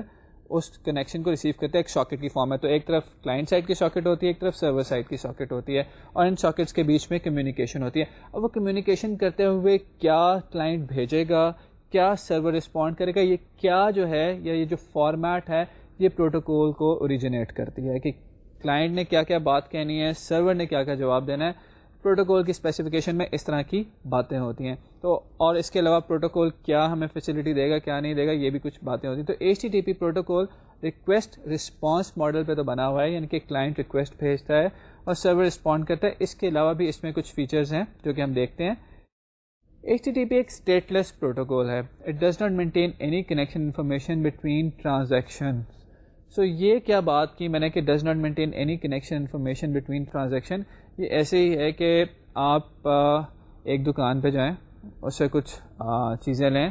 اس کنیکشن کو ریسیو کرتا ہے ایک ساکٹ کی فارم ہے تو ایک طرف کلائنٹ سائڈ کی ساکٹ ہوتی ہے ایک طرف سرور سائڈ کی ساکٹ ہوتی ہے اور ان ساکٹس کے بیچ میں کمیونیکیشن ہوتی ہے اب وہ کمیونیکیشن کرتے ہوئے کیا کلائنٹ بھیجے گا کیا سرور رسپونڈ کرے گا یہ کیا جو ہے یا یہ جو فارمیٹ ہے یہ پروٹوکول کو اوریجنیٹ کرتی ہے کہ کلائنٹ نے کیا کیا بات کہنی ہے سرور نے کیا کیا جواب دینا ہے پروٹوکول کی اسپیسیفکیشن میں اس طرح کی باتیں ہوتی ہیں تو اور اس کے علاوہ پروٹوکول کیا ہمیں فیسلٹی دے گا کیا نہیں دے گا یہ بھی کچھ باتیں ہوتی ہیں تو H T T P protocol request response model پہ تو بنا ہوا ہے یعنی کہ کلائنٹ ریکویسٹ بھیجتا ہے اور سرور رسپونڈ کرتا ہے اس کے علاوہ بھی اس میں کچھ فیچرز ہیں جو کہ ہم دیکھتے ہیں ایچ ٹی ٹی پی ایک اسٹیٹ لیس پروٹوکول ہے it does not maintain any connection information between transaction so یہ کیا بات کی میں نے کہ does not maintain any connection information between transaction یہ ایسے ہی ہے کہ آپ ایک دکان پہ جائیں اس سے کچھ چیزیں لیں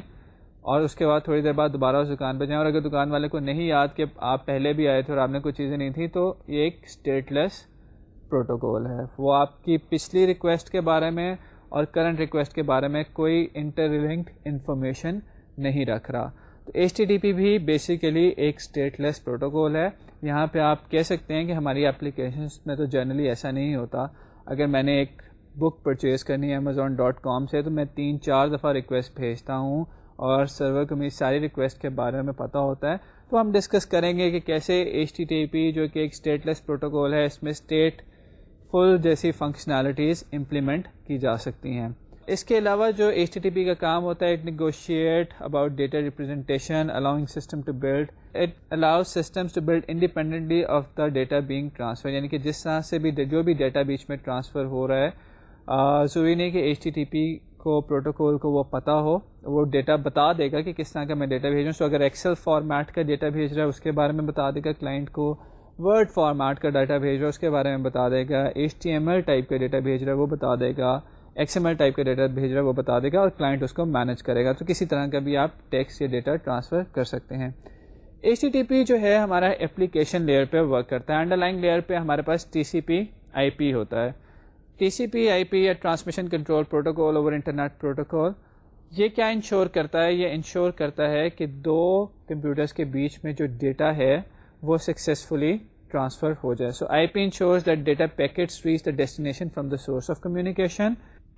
اور اس کے بعد تھوڑی دیر بعد دوبارہ اس دکان پہ جائیں اور اگر دکان والے کو نہیں یاد کہ آپ پہلے بھی آئے تھے اور آپ نے کچھ چیزیں نہیں تھیں تو یہ ایک اسٹیٹ لیس پروٹوکول ہے وہ آپ کی پچھلی ریکویسٹ کے بارے میں اور کرنٹ ریکویسٹ کے بارے میں کوئی انٹر لنکڈ انفارمیشن نہیں رکھ رہا تو ایچ ٹی پی بھی بیسیکلی ایک اسٹیٹ لیس پروٹوکول ہے یہاں پہ آپ کہہ سکتے ہیں کہ ہماری اپلیکیشنس میں تو جنرلی ایسا نہیں ہوتا اگر میں نے ایک بک پرچیز کرنی ہے امیزون ڈاٹ کام سے تو میں تین چار دفعہ ریکویسٹ بھیجتا ہوں اور سرور کو میری ساری ریکویسٹ کے بارے میں پتہ ہوتا ہے تو ہم ڈسکس کریں گے کہ کیسے ایچ ٹی ٹی پی جو کہ ایک اسٹیٹ لیس پروٹوکول ہے اس میں اسٹیٹ فل جیسی فنکشنالٹیز امپلیمنٹ کی جا سکتی ہیں اس کے علاوہ جو ایچ ٹی پی کا کام ہوتا ہے it negotiate about data representation allowing system to build it allow system independently of the data being transfer یعنی کہ جس طرح سے بھی جو بھی ڈیٹا بیچ میں ٹرانسفر ہو رہا ہے ضروری نہیں کہ ایچ ٹی پی کو پروٹوکول کو وہ پتہ ہو وہ ڈیٹا بتا دے گا کہ کس طرح کا میں ڈیٹا بھیجوں سو اگر ایکسل فارمیٹ کا ڈیٹا بھیج رہا ہے اس کے بارے میں بتا دے گا کلائنٹ کو ورڈ فارمیٹ کا ڈیٹا بھیج رہا ہے اس کے بارے میں بتا دے گا H T M L type کا ڈیٹا بھیج رہا ہے وہ بتا دے گا ایکس ایم ایل ٹائپ کا ڈیٹا بھیج رہا ہے وہ بتا دے گا اور کلائنٹ اس کو مینج کرے گا تو کسی طرح کا بھی آپ ٹیکس یا ڈیٹا ٹرانسفر کر سکتے ہیں ایچ ٹی ٹی پی جو ہے ہمارا اپلیکیشن لیئر پہ ورک کرتا ہے انڈر لائن لیئر پہ ہمارے پاس ٹی سی پی آئی پی ہوتا ہے T C P I P یا transmission control protocol over internet protocol یہ کیا انشور کرتا ہے یہ انشور کرتا ہے کہ دو کمپیوٹرس کے بیچ میں جو ڈیٹا ہے وہ سکسیزفلی ٹرانسفر ہو جائے so I P ensure that data packets reach the destination from the source of communication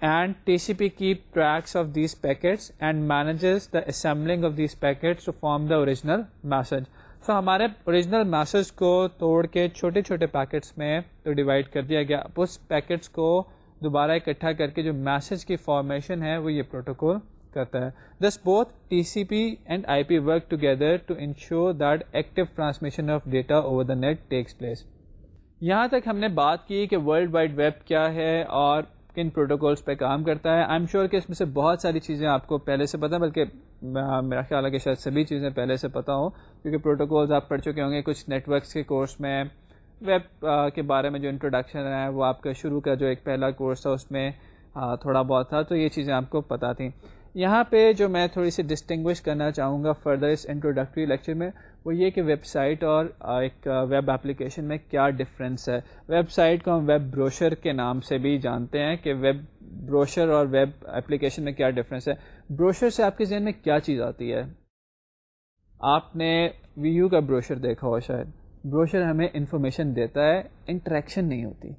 and T C P کی tracks of these packets and managers the assembling of these packet form the original message so ہمارے اوریجنل میسج کو توڑ کے چھوٹے چھوٹے پیکٹس میں تو ڈیوائڈ کر دیا گیا اس پیکٹس کو دوبارہ اکٹھا کر کے جو میسج کی فارمیشن ہے وہ یہ پروٹوکال کرتا ہے this both T C P and I P work together to ensure that active transmission of data over the net takes place یہاں تک ہم نے بات کی کہ ورلڈ وائڈ ویب کیا ہے اور کن پروٹوکولس پہ کام کرتا ہے آئی ایم شیور کہ اس میں سے بہت ساری چیزیں آپ کو پہلے سے پتہ بلکہ میرا خیال ہے کہ شاید سبھی چیزیں پہلے سے پتہ ہوں کیونکہ پروٹوکولز آپ پڑھ چکے ہوں گے کچھ نیٹ ورکس کے کورس میں ویب کے بارے میں جو انٹروڈکشن ہے وہ آپ کا شروع کا جو ایک پہلا کورس تھا اس میں تھوڑا بہت تھا تو یہ چیزیں آپ کو پتہ تھیں یہاں پہ جو میں تھوڑی سی ڈسٹنگوش کرنا چاہوں گا فردر اس انٹروڈکٹری لیکچر میں وہ یہ کہ ویب سائٹ اور ایک ویب اپلیکیشن میں کیا ڈفرینس ہے ویب سائٹ کو ہم ویب بروشر کے نام سے بھی جانتے ہیں کہ ویب بروشر اور ویب اپلیکیشن میں کیا ڈفرینس ہے بروشر سے آپ کے ذہن میں کیا چیز آتی ہے آپ نے وی یو کا بروشر دیکھا ہو شاید بروشر ہمیں انفارمیشن دیتا ہے انٹریکشن نہیں ہوتی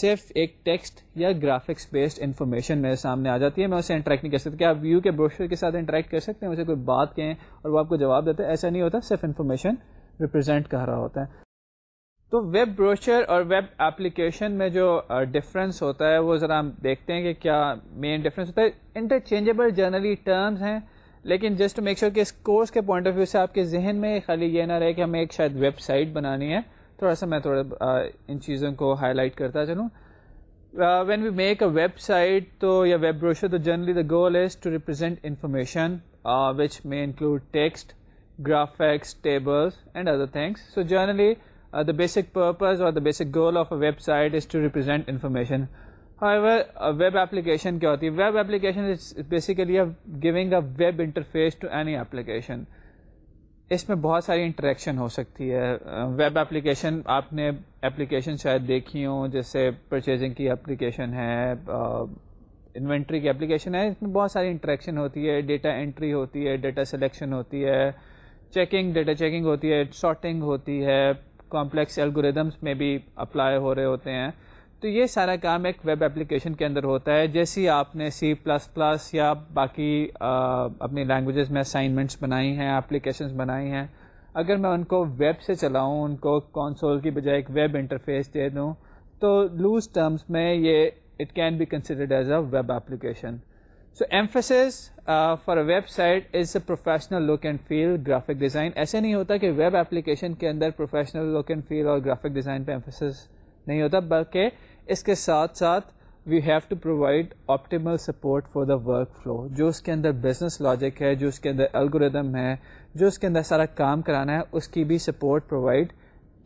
صرف ایک ٹیکسٹ یا گرافکس بیسڈ انفارمیشن میرے سامنے آ جاتی ہے میں اسے انٹریکٹ نہیں کر سکتا کہ آپ ویو کے بروشر کے ساتھ انٹریکٹ کر سکتے ہیں اسے کوئی بات کہیں اور وہ آپ کو جواب دیتا ہے ایسا نہیں ہوتا صرف انفارمیشن ریپرزینٹ کر رہا ہوتا ہے تو ویب بروشر اور ویب اپلیکیشن میں جو ڈفرینس ہوتا ہے وہ ذرا ہم دیکھتے ہیں کہ کیا مین ڈفرینس ہوتا ہے انٹرچینجیبل جرنلی ٹرمز ہیں لیکن جسٹ میک شیور کہ اس کورس کے پوائنٹ آف ویو سے آپ کے ذہن میں خالی یہ نہ رہے کہ ہمیں ایک شاید ویب سائٹ بنانی ہے تھوڑا سا میں تھوڑا ان چیزوں کو ہائی لائٹ کرتا چلوں when we make a website تو یا ویب بروشر تو generally the goal is to represent information which may include text graphics tables and other things so generally the basic purpose or the basic goal of a website is to represent information web application کیا ہوتی ہے web application interface to any application اس میں بہت ساری انٹریکشن ہو سکتی ہے ویب اپلیکیشن آپ نے اپلیکیشن شاید دیکھی ہوں جیسے پرچیزنگ کی اپلیکیشن ہے انوینٹری کی اپلیکیشن ہے اس میں بہت ساری انٹریکشن ہوتی ہے ڈیٹا انٹری ہوتی ہے ڈیٹا سلیکشن ہوتی ہے چیکنگ ڈیٹا چیکنگ ہوتی ہے شارٹنگ ہوتی ہے کمپلیکس الگوریدمس میں بھی اپلائی ہو رہے ہوتے ہیں تو یہ سارا کام ایک ویب اپلیکیشن کے اندر ہوتا ہے جیسی آپ نے سی پلس پلس یا باقی اپنی لینگویجز میں اسائنمنٹس بنائی ہیں اپلیکیشنس بنائی ہیں اگر میں ان کو ویب سے چلاؤں ان کو کونسول کی بجائے ایک ویب انٹرفیس دے دوں تو لوز ٹرمز میں یہ it can be considered as a web application so emphasis for website is a professional look and feel graphic design ایسے نہیں ہوتا کہ ویب اپلیکیشن کے اندر پروفیشنل لک اینڈ فیل اور گرافک ڈیزائن پہ ایمفیسز نہیں ہوتا بلکہ اس کے ساتھ ساتھ we have to provide optimal support for the workflow جو اس کے اندر بزنس لاجک ہے جو اس کے اندر الگوریدم ہے جو اس کے اندر سارا کام کرانا ہے اس کی بھی سپورٹ پرووائڈ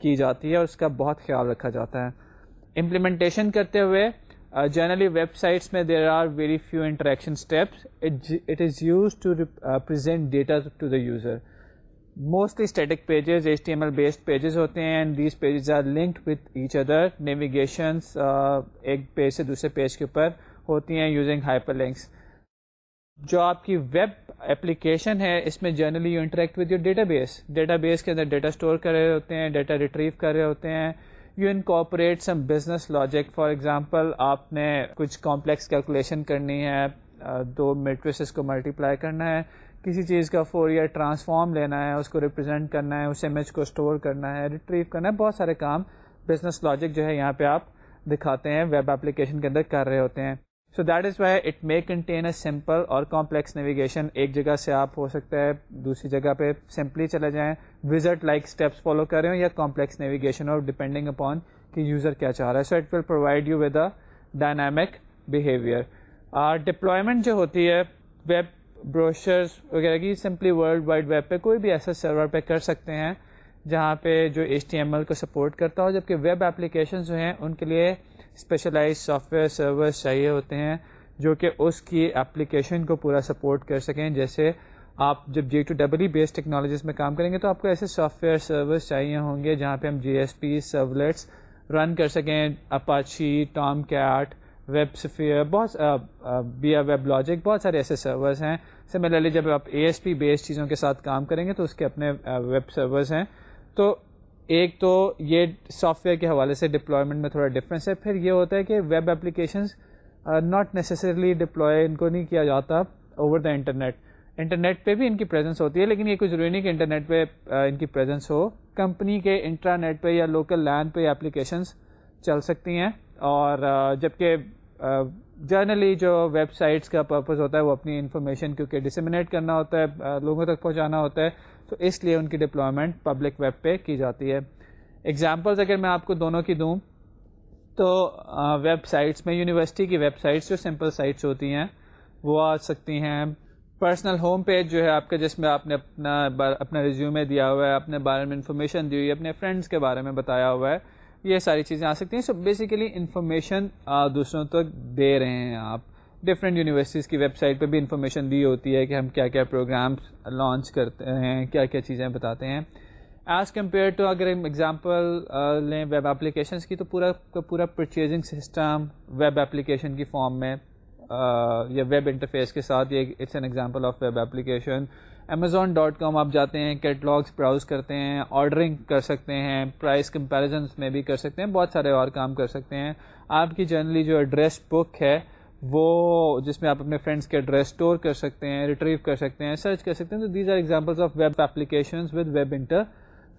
کی جاتی ہے اور اس کا بہت خیال رکھا جاتا ہے امپلیمنٹیشن کرتے ہوئے جنرلی ویب سائٹس میں there are very few interaction steps it is use to present data to the user mostly static pages H T M L based pages ہوتے ہیں and these pages are linked with each other navigations ایک پیج سے دوسرے پیج کے اوپر ہوتی ہیں یوزنگ ہائپر لنکس جو آپ کی ویب اپلیکیشن ہے اس میں generally you interact with your database database کے اندر ڈیٹا اسٹور کر رہے ہوتے ہیں ڈیٹا ریٹریو کر رہے ہوتے ہیں you incorporate some business logic for example آپ نے کچھ کمپلیکس کیلکولیشن کرنی ہے uh, دو میٹریسز کو ملٹیپلائی کرنا ہے کسی چیز کا فور ایئر ٹرانسفارم لینا ہے اس کو ریپرزینٹ کرنا ہے اس امیج کو اسٹور کرنا ہے ریٹریو کرنا ہے بہت سارے کام بزنس لاجک جو ہے یہاں پہ آپ دکھاتے ہیں ویب اپلیکیشن کے اندر کر رہے ہوتے ہیں so that is why it make contain a simple or complex navigation ایک جگہ سے آپ ہو سکتا ہے دوسری جگہ پہ سمپلی چلے جائیں وزٹ لائک اسٹیپس فالو کر رہے ہوں یا کمپلیکس نیویگیشن اور ڈپینڈنگ اپون کہ یوزر کیا چاہ رہا ہے so it will provide you with a dynamic behaviour deployment جو ہوتی ہے ویب بروشرز وغیرہ کی سمپلی ورلڈ وائڈ ویب پہ کوئی بھی ایسا سرور پہ کر سکتے ہیں جہاں پہ جو ایچ ٹی ایم ایل کو سپورٹ کرتا ہو جبکہ ویب اپلیکیشنز جو ہیں ان کے لیے اسپیشلائز سافٹ ویئر سرورس چاہیے ہوتے ہیں جو کہ اس کی اپلیکیشن کو پورا سپورٹ کر سکیں جیسے آپ جب J two double E based technologies میں کام کریں گے تو آپ کو ایسے سافٹ ویئر سرورس چاہیے ہوں گے جہاں پہ ہم جی ایس پی سرولیٹس رن کر سکیں Apache Tomcat WebSphere بہت بی ویب لاجک بہت سارے ایسے سرورس ہیں سملرلی جب آپ اے ایس پی بیس چیزوں کے ساتھ کام کریں گے تو اس کے اپنے ویب سرورز ہیں تو ایک تو یہ سافٹ ویئر کے حوالے سے ڈپلائمنٹ میں تھوڑا ڈفرینس ہے پھر یہ ہوتا ہے کہ web applications not necessarily deploy ان کو نہیں کیا جاتا اوور دا انٹرنیٹ انٹرنیٹ پہ بھی ان کی پریزنس ہوتی ہے لیکن یہ کوئی ضروری نہیں کہ انٹرنیٹ پہ ان کی پریزنس ہو کمپنی کے انٹرانیٹ پہ یا لوکل لینڈ پہ یہ اپلیکیشنز چل سکتی ہیں اور جبکہ جرنلی جو ویب سائٹس کا پرپز ہوتا ہے وہ اپنی انفارمیشن کیونکہ ڈسمنیٹ کرنا ہوتا ہے لوگوں تک پہنچانا ہوتا ہے تو اس لیے ان کی ڈپلائمنٹ پبلک ویب پہ کی جاتی ہے ایگزامپلز اگر میں آپ کو دونوں کی دوں تو ویب سائٹس میں یونیورسٹی کی ویب سائٹس جو سمپل سائٹس ہوتی ہیں وہ آ سکتی ہیں پرسنل ہوم پیج جو ہے آپ کا جس میں آپ نے اپنا اپنا ریزیومے دیا ہوا ہے اپنے بارے میں انفارمیشن دی ہوئی اپنے فرینڈس کے بارے میں بتایا ہوا ہے یہ ساری چیزیں آ سکتی ہیں سو بیسیکلی انفارمیشن دوسروں تک دے رہے ہیں آپ ڈفرینٹ یونیورسٹیز کی ویب سائٹ پہ بھی انفارمیشن دی ہوتی ہے کہ ہم کیا کیا پروگرامس لانچ کرتے ہیں کیا کیا چیزیں بتاتے ہیں ایز کمپیئر ٹو اگر ہم ایگزامپل لیں ویب اپلیکیشنس کی تو پورا پورا پرچیزنگ سسٹم ویب اپلیکیشن کی فام میں یا ویب انٹرفیس کے ساتھ یہ it's an example of web application Amazon dot com آپ جاتے ہیں کیٹلاگس براؤز کرتے ہیں آرڈرنگ کر سکتے ہیں پرائز کمپیریزنس میں بھی کر سکتے ہیں بہت سارے اور کام کر سکتے ہیں آپ کی جنرلی جو ایڈریس بک ہے وہ جس میں آپ اپنے فرینڈس کے ایڈریس اسٹور کر سکتے ہیں ریٹریو کر سکتے ہیں سرچ کر سکتے ہیں تو these are examples of web applications with web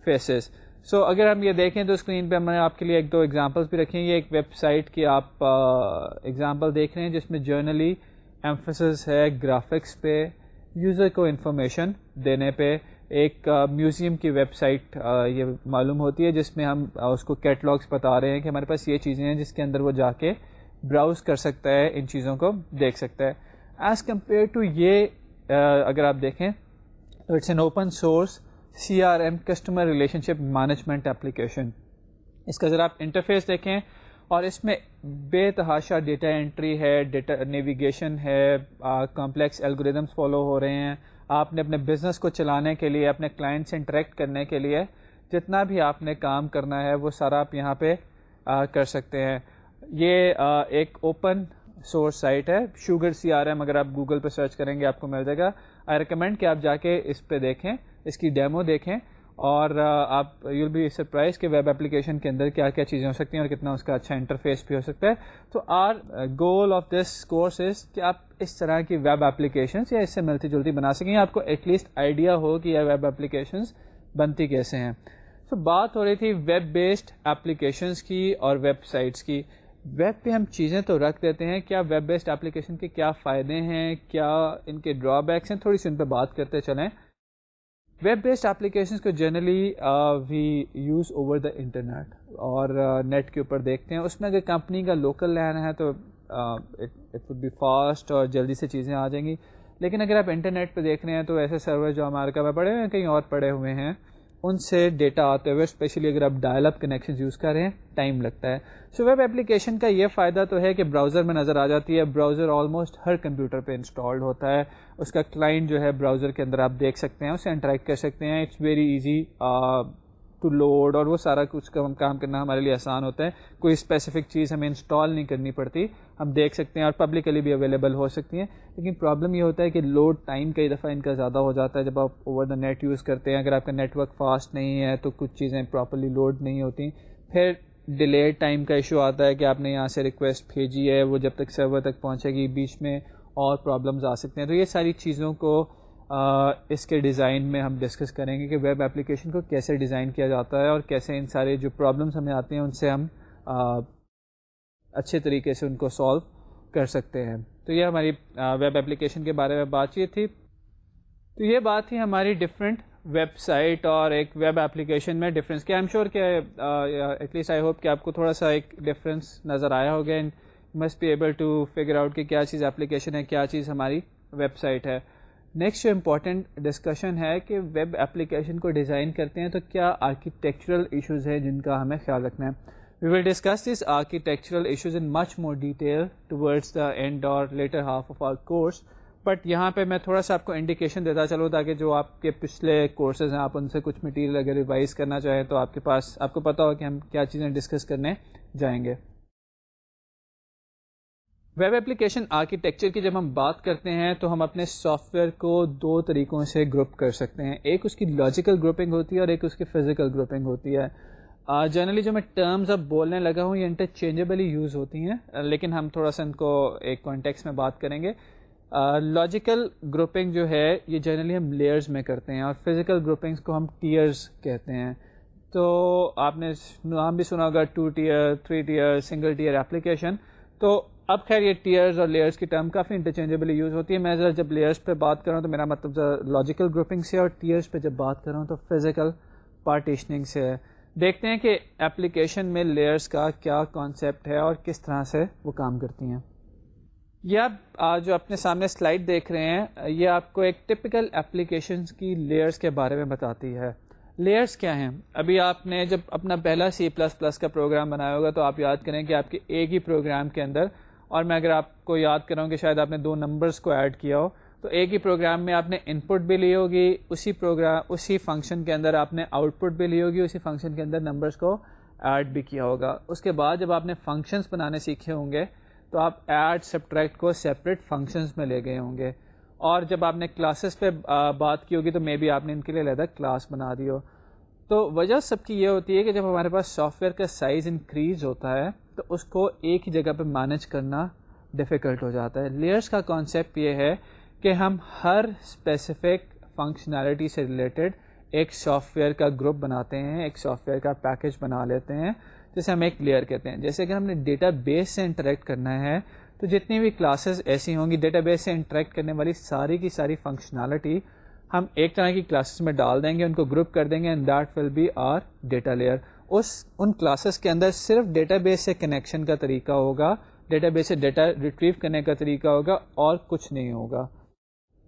interfaces سو اگر ہم یہ دیکھیں تو اسکرین پہ ہم نے آپ کے لیے ایک دو ایگزامپلس بھی رکھیں یہ ایک ویب سائٹ کی آپ ایگزامپل دیکھ رہے ہیں جس میں جرنلی ایمفسس ہے گرافکس پہ یوزر کو انفارمیشن دینے پہ ایک میوزیم کی ویب سائٹ یہ معلوم ہوتی ہے جس میں ہم اس کو کیٹلاگس بتا رہے ہیں کہ ہمارے پاس یہ چیزیں ہیں جس کے اندر وہ جا کے براؤز کر سکتا ہے ان چیزوں کو دیکھ سکتا ہے ایز کمپیئر ٹو یہ اگر آپ دیکھیں تو it's an open source C R M customer relationship management application اس کا ذرا آپ انٹرفیس دیکھیں اور اس میں بے تحاشا ڈیٹا انٹری ہے ڈیٹا نیویگیشن ہے کمپلیکس الگوریدمس فالو ہو رہے ہیں آپ نے اپنے بزنس کو چلانے کے لیے اپنے کلائنٹ سے انٹریکٹ کرنے کے لیے جتنا بھی آپ نے کام کرنا ہے وہ سارا آپ یہاں پہ آ, کر سکتے ہیں یہ آ, ایک اوپن سورس سائٹ ہے شوگر سی آر ایم اگر آپ گوگل پہ سرچ کریں گے آپ کو مل جائے گا آئی ریکمینڈ کہ آپ جا کے اس پہ دیکھیں اس کی ڈیمو دیکھیں اور آپ ویل بی سرپرائز کہ ویب اپلیکیشن کے اندر کیا کیا چیزیں ہو سکتی ہیں اور کتنا اس کا اچھا انٹرفیس بھی ہو سکتا ہے تو our goal of this course is کہ آپ اس طرح کی ویب اپلیکیشنس یا اس سے ملتی جلتی بنا سکیں یا آپ کو ایٹ لیسٹ آئیڈیا ہو کہ یہ ویب اپلیکیشنس بنتی کیسے ہیں تو بات ہو رہی تھی ویب بیسڈ اپلیکیشنس کی اور ویب سائٹس کی ویب پہ ہم چیزیں تو رکھ دیتے ہیں کیا ویب بیسڈ اپلیکیشن کے کیا فائدے ہیں کیا ان کے ڈرا بیکس ہیں تھوڑی سی ان پہ بات کرتے چلیں ویب بیسڈ اپلیکیشنس کو generally we use over the internet اور نیٹ کے اوپر دیکھتے ہیں اس میں اگر کمپنی کا لوکل لینا ہے تو اٹ وڈ بی فاسٹ اور جلدی سے چیزیں آ جائیں گی لیکن اگر آپ انٹرنیٹ پہ دیکھ رہے ہیں تو ایسے سرور جو ہمارے کا پڑے ہوئے ہیں کہیں اور پڑے ہوئے ہیں ان سے ڈیٹا آتے ہوئے اسپیشلی اگر آپ ڈائل اپ کنیکشن یوز کر رہے ہیں ٹائم لگتا ہے سو ویب اپلیکیشن کا یہ فائدہ تو ہے کہ براؤزر میں نظر آ جاتی ہے براؤزر آلموسٹ ہر کمپیوٹر پہ انسٹالڈ ہوتا ہے اس کا کلائنٹ جو ہے براؤزر کے اندر آپ دیکھ سکتے ہیں اسے انٹریکٹ کر سکتے ہیں it's very easy to load اور وہ سارا کچھ کا کام کرنا ہمارے لیے آسان ہوتا ہے کوئی اسپیسیفک چیز ہمیں انسٹال نہیں کرنی پڑتی ہم دیکھ سکتے ہیں اور پبلکلی بھی اویلیبل ہو سکتی ہیں لیکن پرابلم یہ ہوتا ہے کہ لوڈ ٹائم کئی دفعہ ان کا زیادہ ہو جاتا ہے جب آپ اوور دا نیٹ یوز کرتے ہیں اگر آپ کا نیٹ ورک فاسٹ نہیں ہے تو کچھ چیزیں پراپرلی لوڈ نہیں ہوتی پھر ڈیلے ٹائم کا ایشو آتا ہے کہ آپ نے یہاں سے ریکویسٹ بھیجی ہے وہ جب تک سرور تک پہنچے گی بیچ میں اور پرابلمز آ سکتے ہیں تو یہ ساری چیزوں کو اس کے ڈیزائن میں ہم ڈسکس کریں گے کہ ویب اپلیکیشن کو کیسے ڈیزائن کیا جاتا ہے اور کیسے ان سارے جو پرابلمس ہمیں آتے ہیں ان سے ہم اچھے طریقے سے ان کو سولو کر سکتے ہیں تو یہ ہماری ویب اپلیکیشن کے بارے میں بات چیت تھی تو یہ بات تھی ہماری ڈفرینٹ ویب سائٹ اور ایک ویب اپلیکیشن میں ڈفرینس کیا ایم شیور کہ ایٹ لیسٹ آئی ہوپ کہ آپ کو تھوڑا سا ایک ڈفرینس نظر آیا ہوگا and must be able to figure out کہ کیا چیز اپلیکیشن ہے کیا چیز ہماری ویب سائٹ ہے نیکسٹ جو امپورٹنٹ ڈسکشن ہے کہ ویب اپلیکیشن کو ڈیزائن کرتے ہیں تو کیا آرکیٹیکچرل ایشوز ہیں جن کا ہمیں خیال رکھنا ہے we will discuss this architectural issues in much more detail towards the end or later half of our course but یہاں پہ میں تھوڑا سا آپ کو انڈیکیشن دیتا چلوں تاکہ جو آپ کے پچھلے کورسز ہیں آپ ان سے کچھ مٹیریل اگر ریوائز کرنا چاہیں تو آپ کے پاس آپ کو پتا ہو کہ ہم کیا چیزیں ڈسکس کرنے جائیں گے ویب اپلیکیشن آرکیٹیکچر کی جب ہم بات کرتے ہیں تو ہم اپنے سافٹ ویئر کو دو طریقوں سے گروپ کر سکتے ہیں ایک اس کی لاجیکل گروپنگ ہوتی ہے اور ایک اس کی فزیکل گروپنگ ہوتی ہے جنرلی جو میں ٹرمز اب بولنے لگا ہوں یہ انٹرچینجیبلی یوز ہوتی ہیں لیکن ہم تھوڑا سا ان کو ایک کانٹیکس میں بات کریں گے لاجیکل گروپنگ جو ہے یہ جنرلی ہم لیئرز میں کرتے ہیں اور فزیکل گروپنگس کو ہم ٹیئرز کہتے ہیں تو آپ نے نام بھی سنا ہوگا two tier three tier single tier application تو اب خیر یہ ٹیئرز اور لیئرس کی ٹرم کافی انٹرچینجیبلی یوز ہوتی ہے میں ذرا جب لیئرس پہ بات کروں تو میرا مطلب ذرا لاجیکل گروپنگ سے اور ٹیئرس پہ جب بات کروں تو فزیکل پارٹیشننگ سے ہے دیکھتے ہیں کہ اپلیکیشن میں لیئرس کا کیا کانسیپٹ ہے اور کس طرح سے وہ کام کرتی ہیں یہ آپ جو اپنے سامنے سلائڈ دیکھ رہے ہیں یہ آپ کو ایک ٹپکل اپلیکیشنس کی لیئرس کے بارے میں بتاتی ہے لیئرس کیا ہیں ابھی آپ نے جب اپنا پہلا سی پلس پلس کا پروگرام بنایا ہوگا تو آپ یاد کریں کہ آپ کے ایک ہی پروگرام کے اندر اور میں اگر آپ کو یاد کراؤں کہ شاید آپ نے دو نمبرس کو ایڈ کیا ہو تو ایک ہی پروگرام میں آپ نے ان پٹ بھی لی ہوگی اسی پروگرام اسی فنکشن کے اندر آپ نے آؤٹ پٹ بھی لی ہوگی اسی فنکشن کے اندر نمبرس کو ایڈ بھی کیا ہوگا اس کے بعد جب آپ نے فنکشنس بنانے سیکھے ہوں گے تو آپ ایڈ سبٹریکٹ کو سپریٹ فنکشنز میں لے گئے ہوں گے اور جب آپ نے کلاسز پہ بات کی ہوگی تو مے بی آپ نے ان کے لیے لہٰذا کلاس بنا دی ہو تو وجہ سب کی یہ ہوتی ہے کہ جب ہمارے پاس سافٹ ویئر کا سائز انکریز ہوتا ہے تو اس کو ایک ہی جگہ پہ مینج کرنا ڈیفیکلٹ ہو جاتا ہے لیئرس کا کانسیپٹ یہ ہے کہ ہم ہر اسپیسیفک فنکشنالٹی سے ریلیٹڈ ایک سافٹ ویئر کا گروپ بناتے ہیں ایک سافٹ ویئر کا پیکیج بنا لیتے ہیں جسے ہم ایک لیئر کہتے ہیں جیسے اگر ہم نے ڈیٹا بیس سے انٹریکٹ کرنا ہے تو جتنی بھی کلاسز ایسی ہوں گی ڈیٹا بیس سے انٹریکٹ کرنے والی ساری کی ساری فنکشنالٹی ہم ایک طرح کی کلاسز میں ڈال دیں گے ان کو گروپ کر دیں گے and that will be our data layer اس ان کلاسز کے اندر صرف ڈیٹا بیس سے کنیکشن کا طریقہ ہوگا ڈیٹا بیس سے ڈیٹا ریٹریو کرنے کا طریقہ ہوگا اور کچھ نہیں ہوگا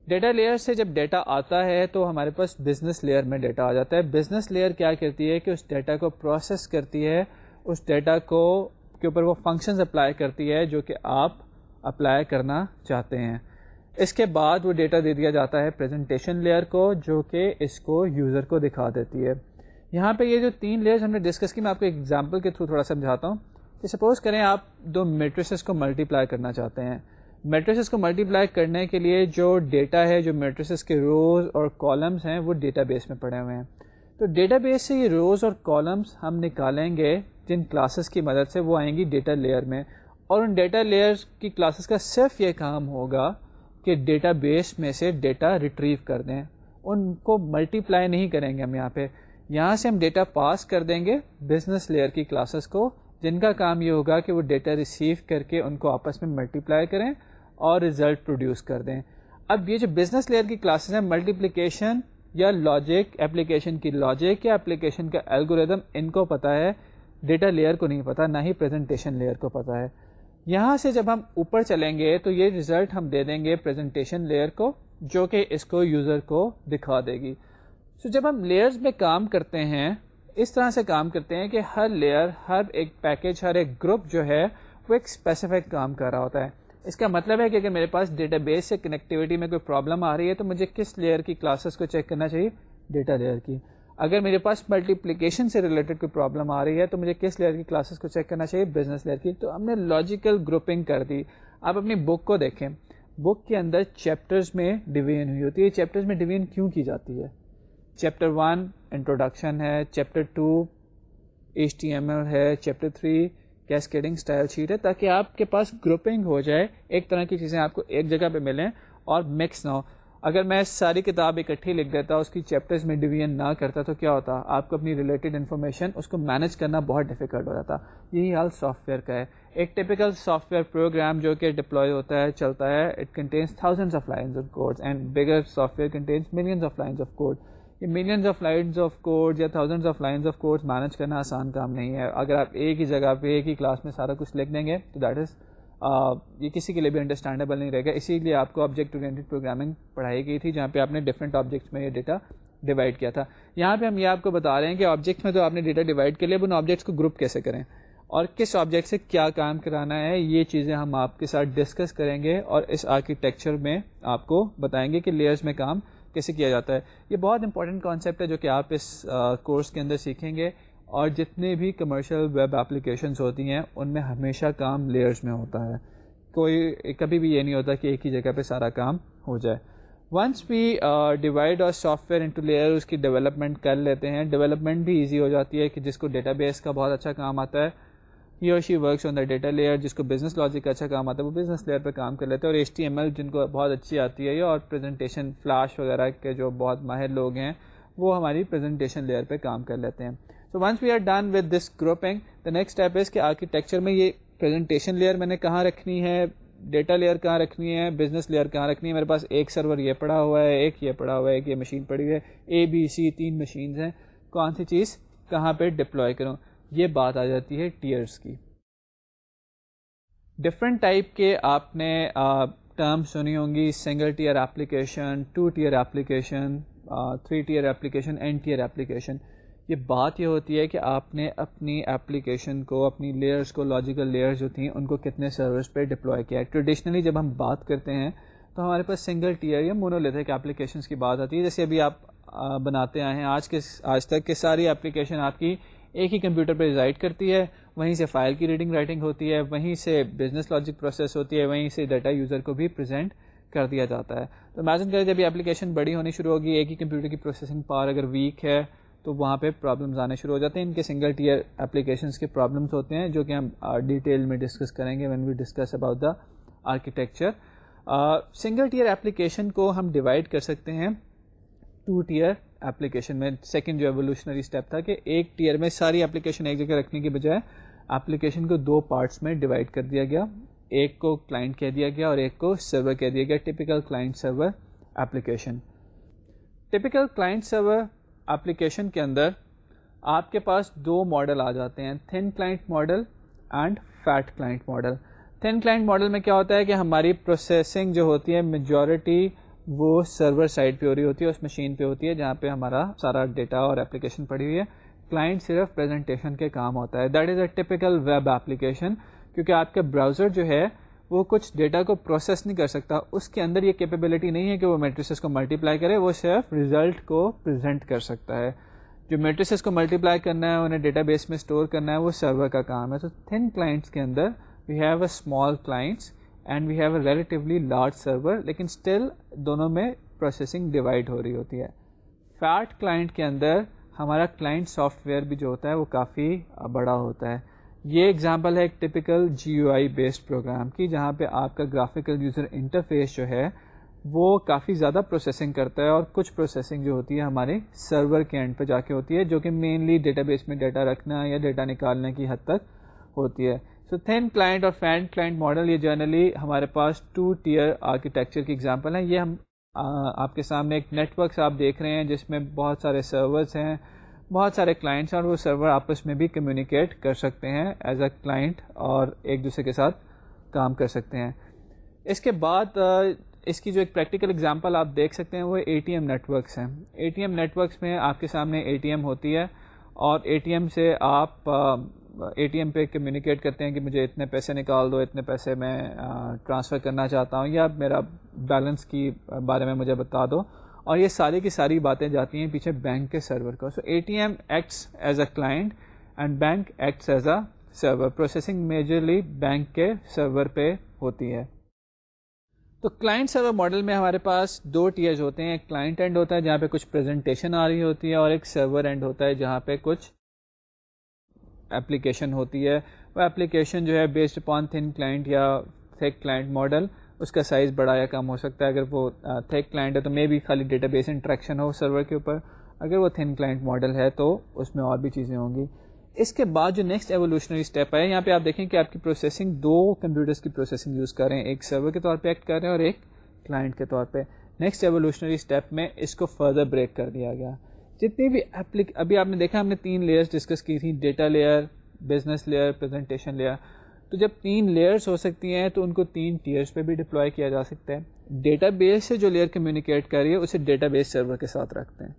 ڈیٹا لیئر سے جب ڈیٹا آتا ہے تو ہمارے پاس بزنس لیئر میں ڈیٹا آ جاتا ہے بزنس لیئر کیا کرتی ہے کہ اس ڈیٹا کو پروسیس کرتی ہے اس ڈیٹا کو کے اوپر وہ فنکشنز اپلائی کرتی ہے جو کہ آپ اپلائی کرنا چاہتے ہیں اس کے بعد وہ ڈیٹا دے دیا جاتا ہے پریزنٹیشن لیئر کو جو کہ اس کو یوزر کو دکھا دیتی ہے یہاں پہ یہ جو تین لیئرز ہم نے ڈسکس کی میں آپ کو ایگزامپل کے تھرو تھوڑا سمجھاتا ہوں کہ سپوز کریں آپ دو میٹریسز کو ملٹیپلائی کرنا چاہتے ہیں میٹریسز کو ملٹیپلائی کرنے کے لیے جو ڈیٹا ہے جو میٹریسز کے روز اور کالمس ہیں وہ ڈیٹا بیس میں پڑے ہوئے ہیں تو ڈیٹا بیس سے یہ روز اور کالمس ہم نکالیں گے جن کلاسز کی مدد سے وہ آئیں گی ڈیٹا لیئر میں اور ان ڈیٹا لیئرس کی کلاسز کا صرف یہ کام ہوگا کہ ڈیٹا بیس میں سے ڈیٹا ریٹریو کر دیں ان کو ملٹیپلائی نہیں کریں گے ہم یہاں پہ یہاں سے ہم ڈیٹا پاس کر دیں گے بزنس لیئر کی کلاسز کو جن کا کام یہ ہوگا کہ وہ ڈیٹا ریسیو کر کے ان کو آپس میں ملٹیپلائی کریں اور ریزلٹ پروڈیوس کر دیں اب یہ جو بزنس لیئر کی کلاسز ہیں ملٹیپلیکیشن یا لاجک اپلیکیشن کی لاجک یا اپلیکیشن کا الگوریدم ان کو پتہ ہے ڈیٹا لیئر کو نہیں پتہ نہ ہی پریزنٹیشن لیئر کو پتا ہے یہاں سے جب ہم اوپر چلیں گے تو یہ رزلٹ ہم دے دیں گے پریزنٹیشن لیئر کو جو کہ اس کو یوزر کو دکھا دے گی سو so جب ہم لیئرز میں کام کرتے ہیں اس طرح سے کام کرتے ہیں کہ ہر لیئر ہر ایک پیکیج ہر ایک گروپ جو ہے وہ ایک اسپیسیفک کام کر رہا ہوتا ہے اس کا مطلب ہے کہ اگر میرے پاس ڈیٹا بیس سے کنیکٹیوٹی میں کوئی پرابلم آ رہی ہے تو مجھے کس لیئر کی کلاسز کو چیک کرنا چاہیے ڈیٹا لیئر کی اگر میرے پاس ملٹیپلیکیشن سے ریلیٹڈ کوئی پرابلم آ رہی ہے تو مجھے کس لیئر کی کلاسز کو چیک کرنا چاہیے بزنس لیئر کی تو ہم نے لاجیکل گروپنگ کر دی آپ اپنی بک کو دیکھیں بک کے اندر چیپٹرز میں ڈویژن ہوئی ہوتی ہے چیپٹرز میں ڈویژن کیوں کی جاتی ہے چیپٹر ون انٹروڈکشن ہے chapter two H T M L ہے chapter three cascading style sheet ہے تاکہ آپ کے پاس گروپنگ ہو جائے ایک طرح کی چیزیں آپ کو ایک جگہ پہ ملیں اور مکس نہ ہو اگر میں ساری کتاب اکٹھی لکھ دیتا اس کی چیپٹرز میں ڈویژن نہ کرتا تو کیا ہوتا آپ کو اپنی ریلیٹڈ انفارمیشن اس کو مینیج کرنا بہت ڈیفیکلٹ ہو جاتا یہی حال سافٹ ویئر کا ہے ایک ٹیپیکل سافٹ ویئر پروگرام جو کہ ڈپلوائے ہوتا ہے چلتا ہے it contains thousands of lines of codes and bigger software contains millions of lines of code یہ millions of lines of code یا thousand of lines of codes manage کرنا آسان کام نہیں ہے اگر آپ ایک ہی جگہ پہ ایک ہی کلاس میں سارا کچھ لکھ دیں گے تو دیٹ از یہ کسی کے لیے بھی انڈرسٹینڈیبل نہیں رہے گا اسی لیے آپ کو آبجیکٹ اورینٹیڈ پروگرامنگ پڑھائی گئی تھی جہاں پہ آپ نے ڈفرینٹ آبجیکٹس میں یہ ڈیٹا ڈیوائڈ کیا تھا یہاں پہ ہم یہ آپ کو بتا رہے ہیں کہ آبجیکٹس میں تو آپ نے ڈیٹا ڈیوائڈ ان آبجیکٹس کو گروپ کیسے کریں اور کس آبجیکٹ سے کیا کام کرانا ہے یہ چیزیں ہم آپ کے ساتھ ڈسکس کریں گے اور اس آرکیٹیکچر میں آپ کو بتائیں گے کہ لیئرز میں کام کیسے کیا جاتا ہے یہ بہت امپورٹنٹ کانسیپٹ ہے جو کہ آپ اس کورس کے اندر سیکھیں گے اور جتنے بھی کمرشل ویب اپلیکیشنز ہوتی ہیں ان میں ہمیشہ کام لیئرز میں ہوتا ہے کوئی کبھی بھی یہ نہیں ہوتا کہ ایک ہی جگہ پہ سارا کام ہو جائے ونس بھی ڈیوائڈ اور سافٹ ویئر انٹو لیئر اس کی ڈیولپمنٹ کر لیتے ہیں ڈیولپمنٹ بھی ایزی ہو جاتی ہے کہ جس کو ڈیٹا بیس کا بہت اچھا کام آتا ہے ہی اور she works on the data layer جس کو بزنس لاجک کا اچھا کام آتا ہے وہ بزنس لیئر پہ کام کر لیتے ہیں اور ایچ ٹی ایم ایل جن کو بہت اچھی آتی ہے اور پریزنٹیشن فلاش وغیرہ کے جو بہت ماہر لوگ ہیں وہ ہماری پریزنٹیشن لیئر پہ کام کر لیتے ہیں so once we are done with this grouping the next step is کہ آرکیٹیکچر میں یہ پریزنٹیشن لیئر میں نے کہاں رکھنی ہے ڈیٹا لیئر کہاں رکھنی ہے بزنس لیئر کہاں رکھنی ہے میرے پاس ایک سرور یہ پڑا ہوا ہے ایک یہ پڑا ہوا ہے ایک یہ مشین پڑی ہوئی ہے اے بی سی تین مشینز ہیں کون سی چیز کہاں پہ ڈپلوائے کروں یہ بات آ جاتی ہے ٹیئرس کی ڈفرینٹ ٹائپ کے آپ نے ٹرم سنی ہوں گی single tier application two tier application three tier application N tier application یہ بات یہ ہوتی ہے کہ آپ نے اپنی اپلیکیشن کو اپنی لیئرس کو لاجیکل لیئرز جو تھیں ان کو کتنے سرورز پہ ڈپلوائے کیا ہے ٹریڈیشنلی جب ہم بات کرتے ہیں تو ہمارے پاس سنگل ٹیئر یا مونولیتھک اپلیکیشنس کی بات ہوتی ہے جیسے ابھی آپ بناتے آئے ہیں آج کے آج تک کے ساری اپلیکیشن آپ کی ایک ہی کمپیوٹر پہ ریزائڈ کرتی ہے وہیں سے فائل کی ریڈنگ رائٹنگ ہوتی ہے وہیں سے بزنس لاجک پروسیس ہوتی ہے وہیں سے ڈیٹا یوزر کو بھی پریزنٹ کر دیا جاتا ہے تو امیجن کریں جب یہ اپلیکیشن بڑی ہونی شروع ہوگی ایک ہی کمپیوٹر کی پروسیسنگ پاور اگر ویک ہے تو وہاں پہ پرابلمز آنے شروع ہو جاتے ہیں ان کے سنگل ٹیئر اپلیکیشنس کے پرابلمس ہوتے ہیں جو کہ ہم ڈیٹیل میں ڈسکس کریں گے when we discuss about the architecture single tier application کو ہم ڈیوائڈ کر سکتے ہیں ٹو ٹیئر ایپلیکیشن میں سیکنڈ جو ایولیوشنری اسٹیپ تھا کہ ایک ٹیئر میں ساری اپلیکیشن ایک جگہ رکھنے کی بجائے اپلیکیشن کو دو پارٹس میں ڈیوائڈ کر دیا گیا ایک کو کلائنٹ کہہ دیا گیا اور ایک کو سرور کہہ دیا گیا typical client server application typical client server application کے اندر آپ کے پاس دو ماڈل آ جاتے ہیں thin client model and fat client model thin client model میں کیا ہوتا ہے کہ ہماری پروسیسنگ جو ہوتی ہے میجورٹی وہ سرور سائڈ پہ ہو رہی ہوتی ہے اس مشین پہ ہوتی ہے جہاں پہ ہمارا سارا ڈیٹا اور اپلیکیشن پڑی ہوئی ہے کلائنٹ صرف پریزنٹیشن کے کام ہوتا ہے that is a typical web application کیونکہ آپ کا براؤزر جو ہے وہ کچھ ڈیٹا کو پروسیس نہیں کر سکتا اس کے اندر یہ کیپیبلٹی نہیں ہے کہ وہ میٹریسز کو ملٹیپلائی کرے وہ صرف ریزلٹ کو پریزنٹ کر سکتا ہے جو میٹریسز کو ملٹیپلائی کرنا ہے انہیں ڈیٹا بیس میں اسٹور کرنا ہے وہ سرور کا کام ہے تو تھن کلائنٹس کے اندر we have a small clients and we have a relatively large server لیکن اسٹل دونوں میں پروسیسنگ ڈیوائڈ ہو رہی ہوتی ہے فیٹ کلائنٹ کے اندر ہمارا کلائنٹ سافٹ ویئر بھی جو ہوتا ہے وہ کافی بڑا ہوتا ہے یہ اگزامپل ہے ایک typical G U I based program کی جہاں پہ آپ کا گرافکل یوزر انٹرفیس جو ہے وہ کافی زیادہ پروسیسنگ کرتا ہے اور کچھ پروسیسنگ جو ہوتی ہے ہمارے سرور کے اینڈ پہ جا کے ہوتی ہے جو کہ مینلی ڈیٹا بیس میں ڈیٹا رکھنا یا ڈیٹا نکالنے کی حد تک ہوتی ہے سو تھین کلائنٹ اور فین کلائنٹ ماڈل یہ جرنلی ہمارے پاس ٹو ٹیئر آرکیٹیکچر کی ایگزامپل ہیں یہ ہم آپ کے سامنے ایک نیٹ ورکس آپ دیکھ رہے ہیں جس میں بہت سارے سرورس ہیں بہت سارے کلائنٹس ہیں اور وہ سرور آپس میں بھی کمیونیکیٹ کر سکتے ہیں ایز اے کلائنٹ اور ایک دوسرے کے ساتھ کام کر سکتے ہیں اس کے بعد اس کی جو ایک پریکٹیکل اگزامپل آپ دیکھ سکتے ہیں وہ A T M networks ہیں A T M networks میں آپ کے سامنے اے ٹی ایم ہوتی ہے اور اے ٹی ایم سے آپ اے ٹی ایم پہ کمیونیکیٹ کرتے ہیں کہ مجھے اتنے پیسے نکال دو اتنے پیسے میں ٹرانسفر کرنا چاہتا ہوں یا میرا بیلنس کی بارے میں مجھے بتا دو اور یہ ساری کی ساری باتیں جاتی ہیں پیچھے بینک کے server so A T M acts as a client and bank acts as a server processing majorly bank کے سرور پہ ہوتی ہے تو کلائنٹ سرور ماڈل میں ہمارے پاس دو ٹیئرز ہوتے ہیں ایک کلائنٹ اینڈ ہوتا ہے جہاں پہ کچھ پریزنٹیشن آ رہی ہوتی ہے اور ایک سرور اینڈ ہوتا ہے جہاں پہ کچھ اپلیکیشن ہوتی ہے وہ اپلیکیشن جو ہے بیسڈ اپان تھن کلائنٹ یا تھک کلائنٹ ماڈل اس کا سائز بڑا یا کم ہو سکتا ہے اگر وہ تھک کلائنٹ ہے تو مے بی خالی ڈیٹا بیس انٹریکشن ہو سرور کے اوپر اگر وہ تھن کلائنٹ ماڈل ہے تو اس میں اور بھی چیزیں ہوں گی اس کے بعد جو نیکسٹ ایولیوشنری اسٹیپ ہے یہاں پہ آپ دیکھیں کہ آپ کی پروسیسنگ دو کمپیوٹرس کی پروسیسنگ یوز کر رہے ہیں ایک سرور کے طور پہ ایکٹ کر رہے ہیں اور ایک کلائنٹ کے طور پہ نیکسٹ ایولیوشنری اسٹیپ میں اس کو فردر بریک کر دیا گیا جتنی بھی اپلیک ابھی آپ نے دیکھا ہم نے تین لیئرس ڈسکس کی تھیں data layer business layer presentation layer تو جب تین لیئرس ہو سکتی ہیں تو ان کو تین ٹیئرس پہ بھی ڈپلوائے کیا جا سکتا ہے ڈیٹا بیس سے جو لیئر کمیونیکیٹ کر رہی ہے اسے ڈیٹا بیس سرور کے ساتھ رکھتے ہیں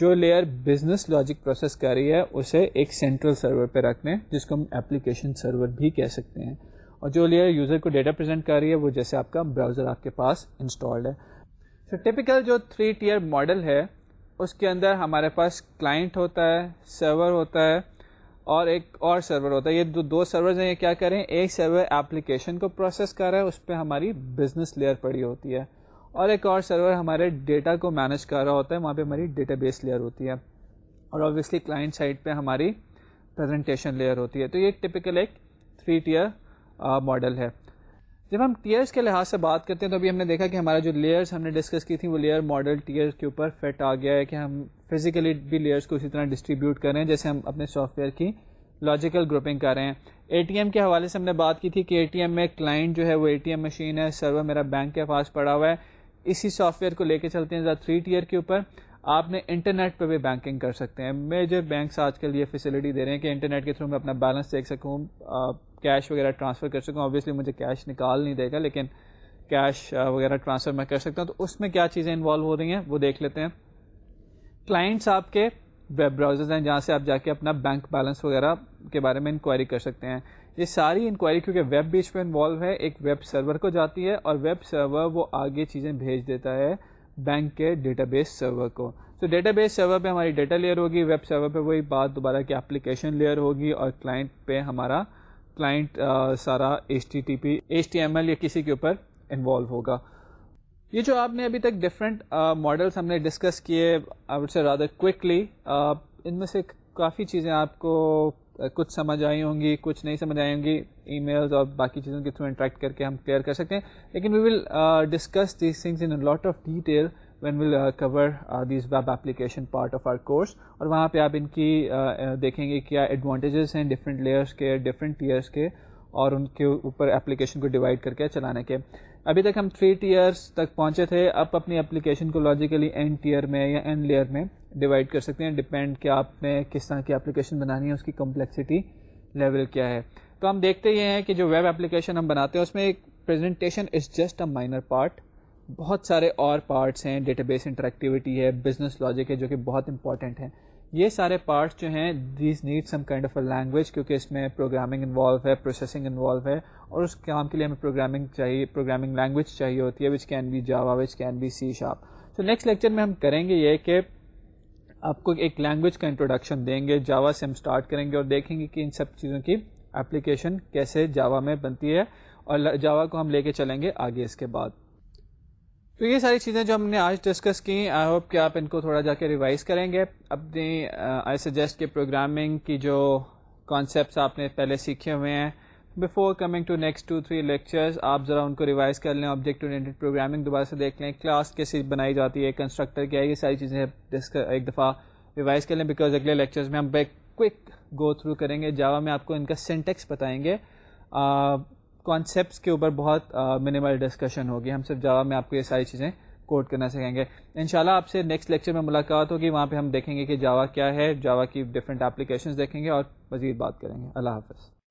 جو لیئر بزنس لاجک پروسیس کر رہی ہے اسے ایک سینٹرل سرور پہ رکھتے ہیں جس کو ہم اپلیکیشن سرور بھی کہہ سکتے ہیں اور جو لیئر یوزر کو ڈیٹا پرزینٹ کر رہی ہے وہ جیسے آپ کا براؤزر آپ کے پاس انسٹالڈ ہے سو ٹپیکل جو تھری ٹیئر ماڈل ہے اس کے اندر ہمارے پاس کلائنٹ ہوتا ہے سرور ہوتا ہے اور ایک اور سرور ہوتا ہے یہ دو دو سرورز ہیں یہ کیا کریں ایک سرور اپلیکیشن کو پروسیس کر رہا ہے اس پہ ہماری بزنس لیئر پڑی ہوتی ہے اور ایک اور سرور ہمارے ڈیٹا کو مینج کر رہا ہوتا ہے وہاں پہ ہماری ڈیٹا بیس لیئر ہوتی ہے اور آبویسلی کلائنٹ سائڈ پہ ہماری پریزنٹیشن لیئر ہوتی ہے تو یہ ٹپیکل ایک تھری ٹیئر ماڈل ہے جب ہم ٹیئرس کے لحاظ سے بات کرتے ہیں تو ابھی ہم نے دیکھا کہ ہمارا جو لیئرس ہم نے ڈسکس کی تھیں وہ لیئر ماڈل ٹیئر کے اوپر فٹ آ گیا ہے کہ ہم فزیکلی بھی لیئرس کو اسی طرح ڈسٹریبیوٹ کر رہے ہیں جیسے ہم اپنے سافٹ ویئر کی لاجیکل گروپنگ کر رہے ہیں اے ٹی ایم کے حوالے سے ہم نے بات کی تھی کہ اے ٹی ایم میں کلائنٹ جو ہے وہ اے ٹی ایم مشین ہے سرور میرا بینک کے پاس پڑا ہوا ہے اسی سافٹ ویئر کو لے کے چلتے ہیں تھری ٹیئر کے اوپر آپ نے انٹرنیٹ پہ بھی بینکنگ کر سکتے ہیں میجر بینکس آج کل یہ فیسلٹی دے رہے ہیں کہ انٹرنیٹ کے تھرو میں اپنا بیلنس دیکھ سکوں کیش وغیرہ ٹرانسفر کر سکوں اوبیسلی مجھے کیش نکال نہیں دے گا لیکن کیش وغیرہ ٹرانسفر میں کر سکتا ہوں تو اس میں کیا چیزیں انوالو ہو رہی ہیں وہ دیکھ لیتے ہیں کلائنٹس آپ کے ویب براؤزرز ہیں جہاں سے آپ جا کے اپنا بینک بیلنس وغیرہ کے بارے میں انکوائری کر سکتے ہیں یہ ساری انکوائری کیونکہ ویب بیچ پہ انوالو ہے ایک ویب سرور کو جاتی ہے اور ویب سرور وہ آگے چیزیں بھیج دیتا ہے بینک کے ڈیٹا بیس سرور کو تو ڈیٹا بیس سرور پہ ہماری ڈیٹا لیئر ہوگی ویب سرور پہ وہی بات دوبارہ کہ اپلیکیشن لیئر ہوگی اور کلائنٹ پہ ہمارا کلائنٹ سارا H T T P H T M L یا کسی کے اوپر انوالو ہوگا یہ جو آپ نے ابھی تک ڈفرینٹ ماڈلس ہم نے ڈسکس کیے آئی سے رادر کوکلی ان میں سے کافی چیزیں آپ کو کچھ سمجھ آئی ہوں گی کچھ نہیں سمجھ آئی ہوں گی ای میلز اور باقی چیزوں کے تھرو انٹریکٹ کر کے ہم کلیئر کر سکتے ہیں لیکن we will discuss these things in lot of detail when will cover these web application part of our course اور وہاں پہ آپ ان کی دیکھیں گے کیا ایڈوانٹیجز ہیں ڈفرینٹ لیئرس کے ڈفرینٹ ٹیئرس کے اور ان کے اوپر اپلیکیشن کو ڈیوائڈ کر کے چلانے کے ابھی تک ہم تھری ٹیئرس تک پہنچے تھے اب اپنی اپلیکیشن کو لاجیکلی اینڈ ٹیئر میں یا اینڈ لیئر میں ڈیوائڈ کر سکتے ہیں ڈپینڈ کہ آپ نے کس طرح کی اپلیکیشن بنانی ہے اس کی کمپلیکسٹی لیول کیا ہے تو ہم دیکھتے یہ ہیں کہ جو ویب اپلیکیشن ہم بناتے ہیں اس میں ایک presentation is just a minor part بہت سارے اور پارٹس ہیں ڈیٹا بیس انٹریکٹیوٹی ہے بزنس لاجک ہے جو کہ بہت امپارٹینٹ ہیں یہ سارے پارٹس جو ہیں these need some kind of a language کیونکہ اس میں پروگرامنگ انوالو ہے پروسیسنگ انوالو ہے اور اس کام کے لیے ہمیں پروگرامنگ چاہیے پروگرامنگ لینگویج چاہیے ہوتی ہے which can be Java which can be C sharp تو نیکسٹ لیکچر میں ہم کریں گے یہ کہ آپ کو ایک لینگویج کا انٹروڈکشن دیں گے جاوا سے ہم اسٹارٹ کریں گے اور دیکھیں گے کہ ان سب چیزوں کی اپلیکیشن کیسے جاوا میں بنتی ہے اور جاوا کو ہم لے کے چلیں گے آگے اس کے بعد تو یہ ساری چیزیں جو ہم نے آج ڈسکس کی آئی ہوپ کہ آپ ان کو تھوڑا جا کے ریوائز کریں گے اپنی آئی سجیسٹ کے پروگرامنگ کی جو کانسیپٹس آپ نے پہلے سیکھے ہوئے ہیں before coming to next two three lectures آپ ذرا ان کو ریوائز کر لیں آبجیکٹ اورینٹیڈ پروگرامنگ دوبارہ سے دیکھ لیں کلاس کیسی بنائی جاتی ہے کنسٹرکٹر کیا ہے یہ ساری چیزیں ایک دفعہ ریوائز کر لیں بیکاز اگلے لیکچرز میں ہم بیک کوئک گو تھرو کریں گے جاوا میں آپ کو ان کا سینٹیکس بتائیں گے کانسیپٹس کے اوپر بہت منیمل ڈسکشن ہوگی ہم صرف جواب میں آپ کو یہ ساری چیزیں کوٹ کرنا سکیں گے ان شاء اللہ آپ سے نیکسٹ لیکچر میں ملاقات ہوگی وہاں پہ ہم دیکھیں گے کہ جاوا کیا ہے جاوا کی ڈفرینٹ اپلیکیشنز دیکھیں گے اور مزید بات کریں گے اللہ حافظ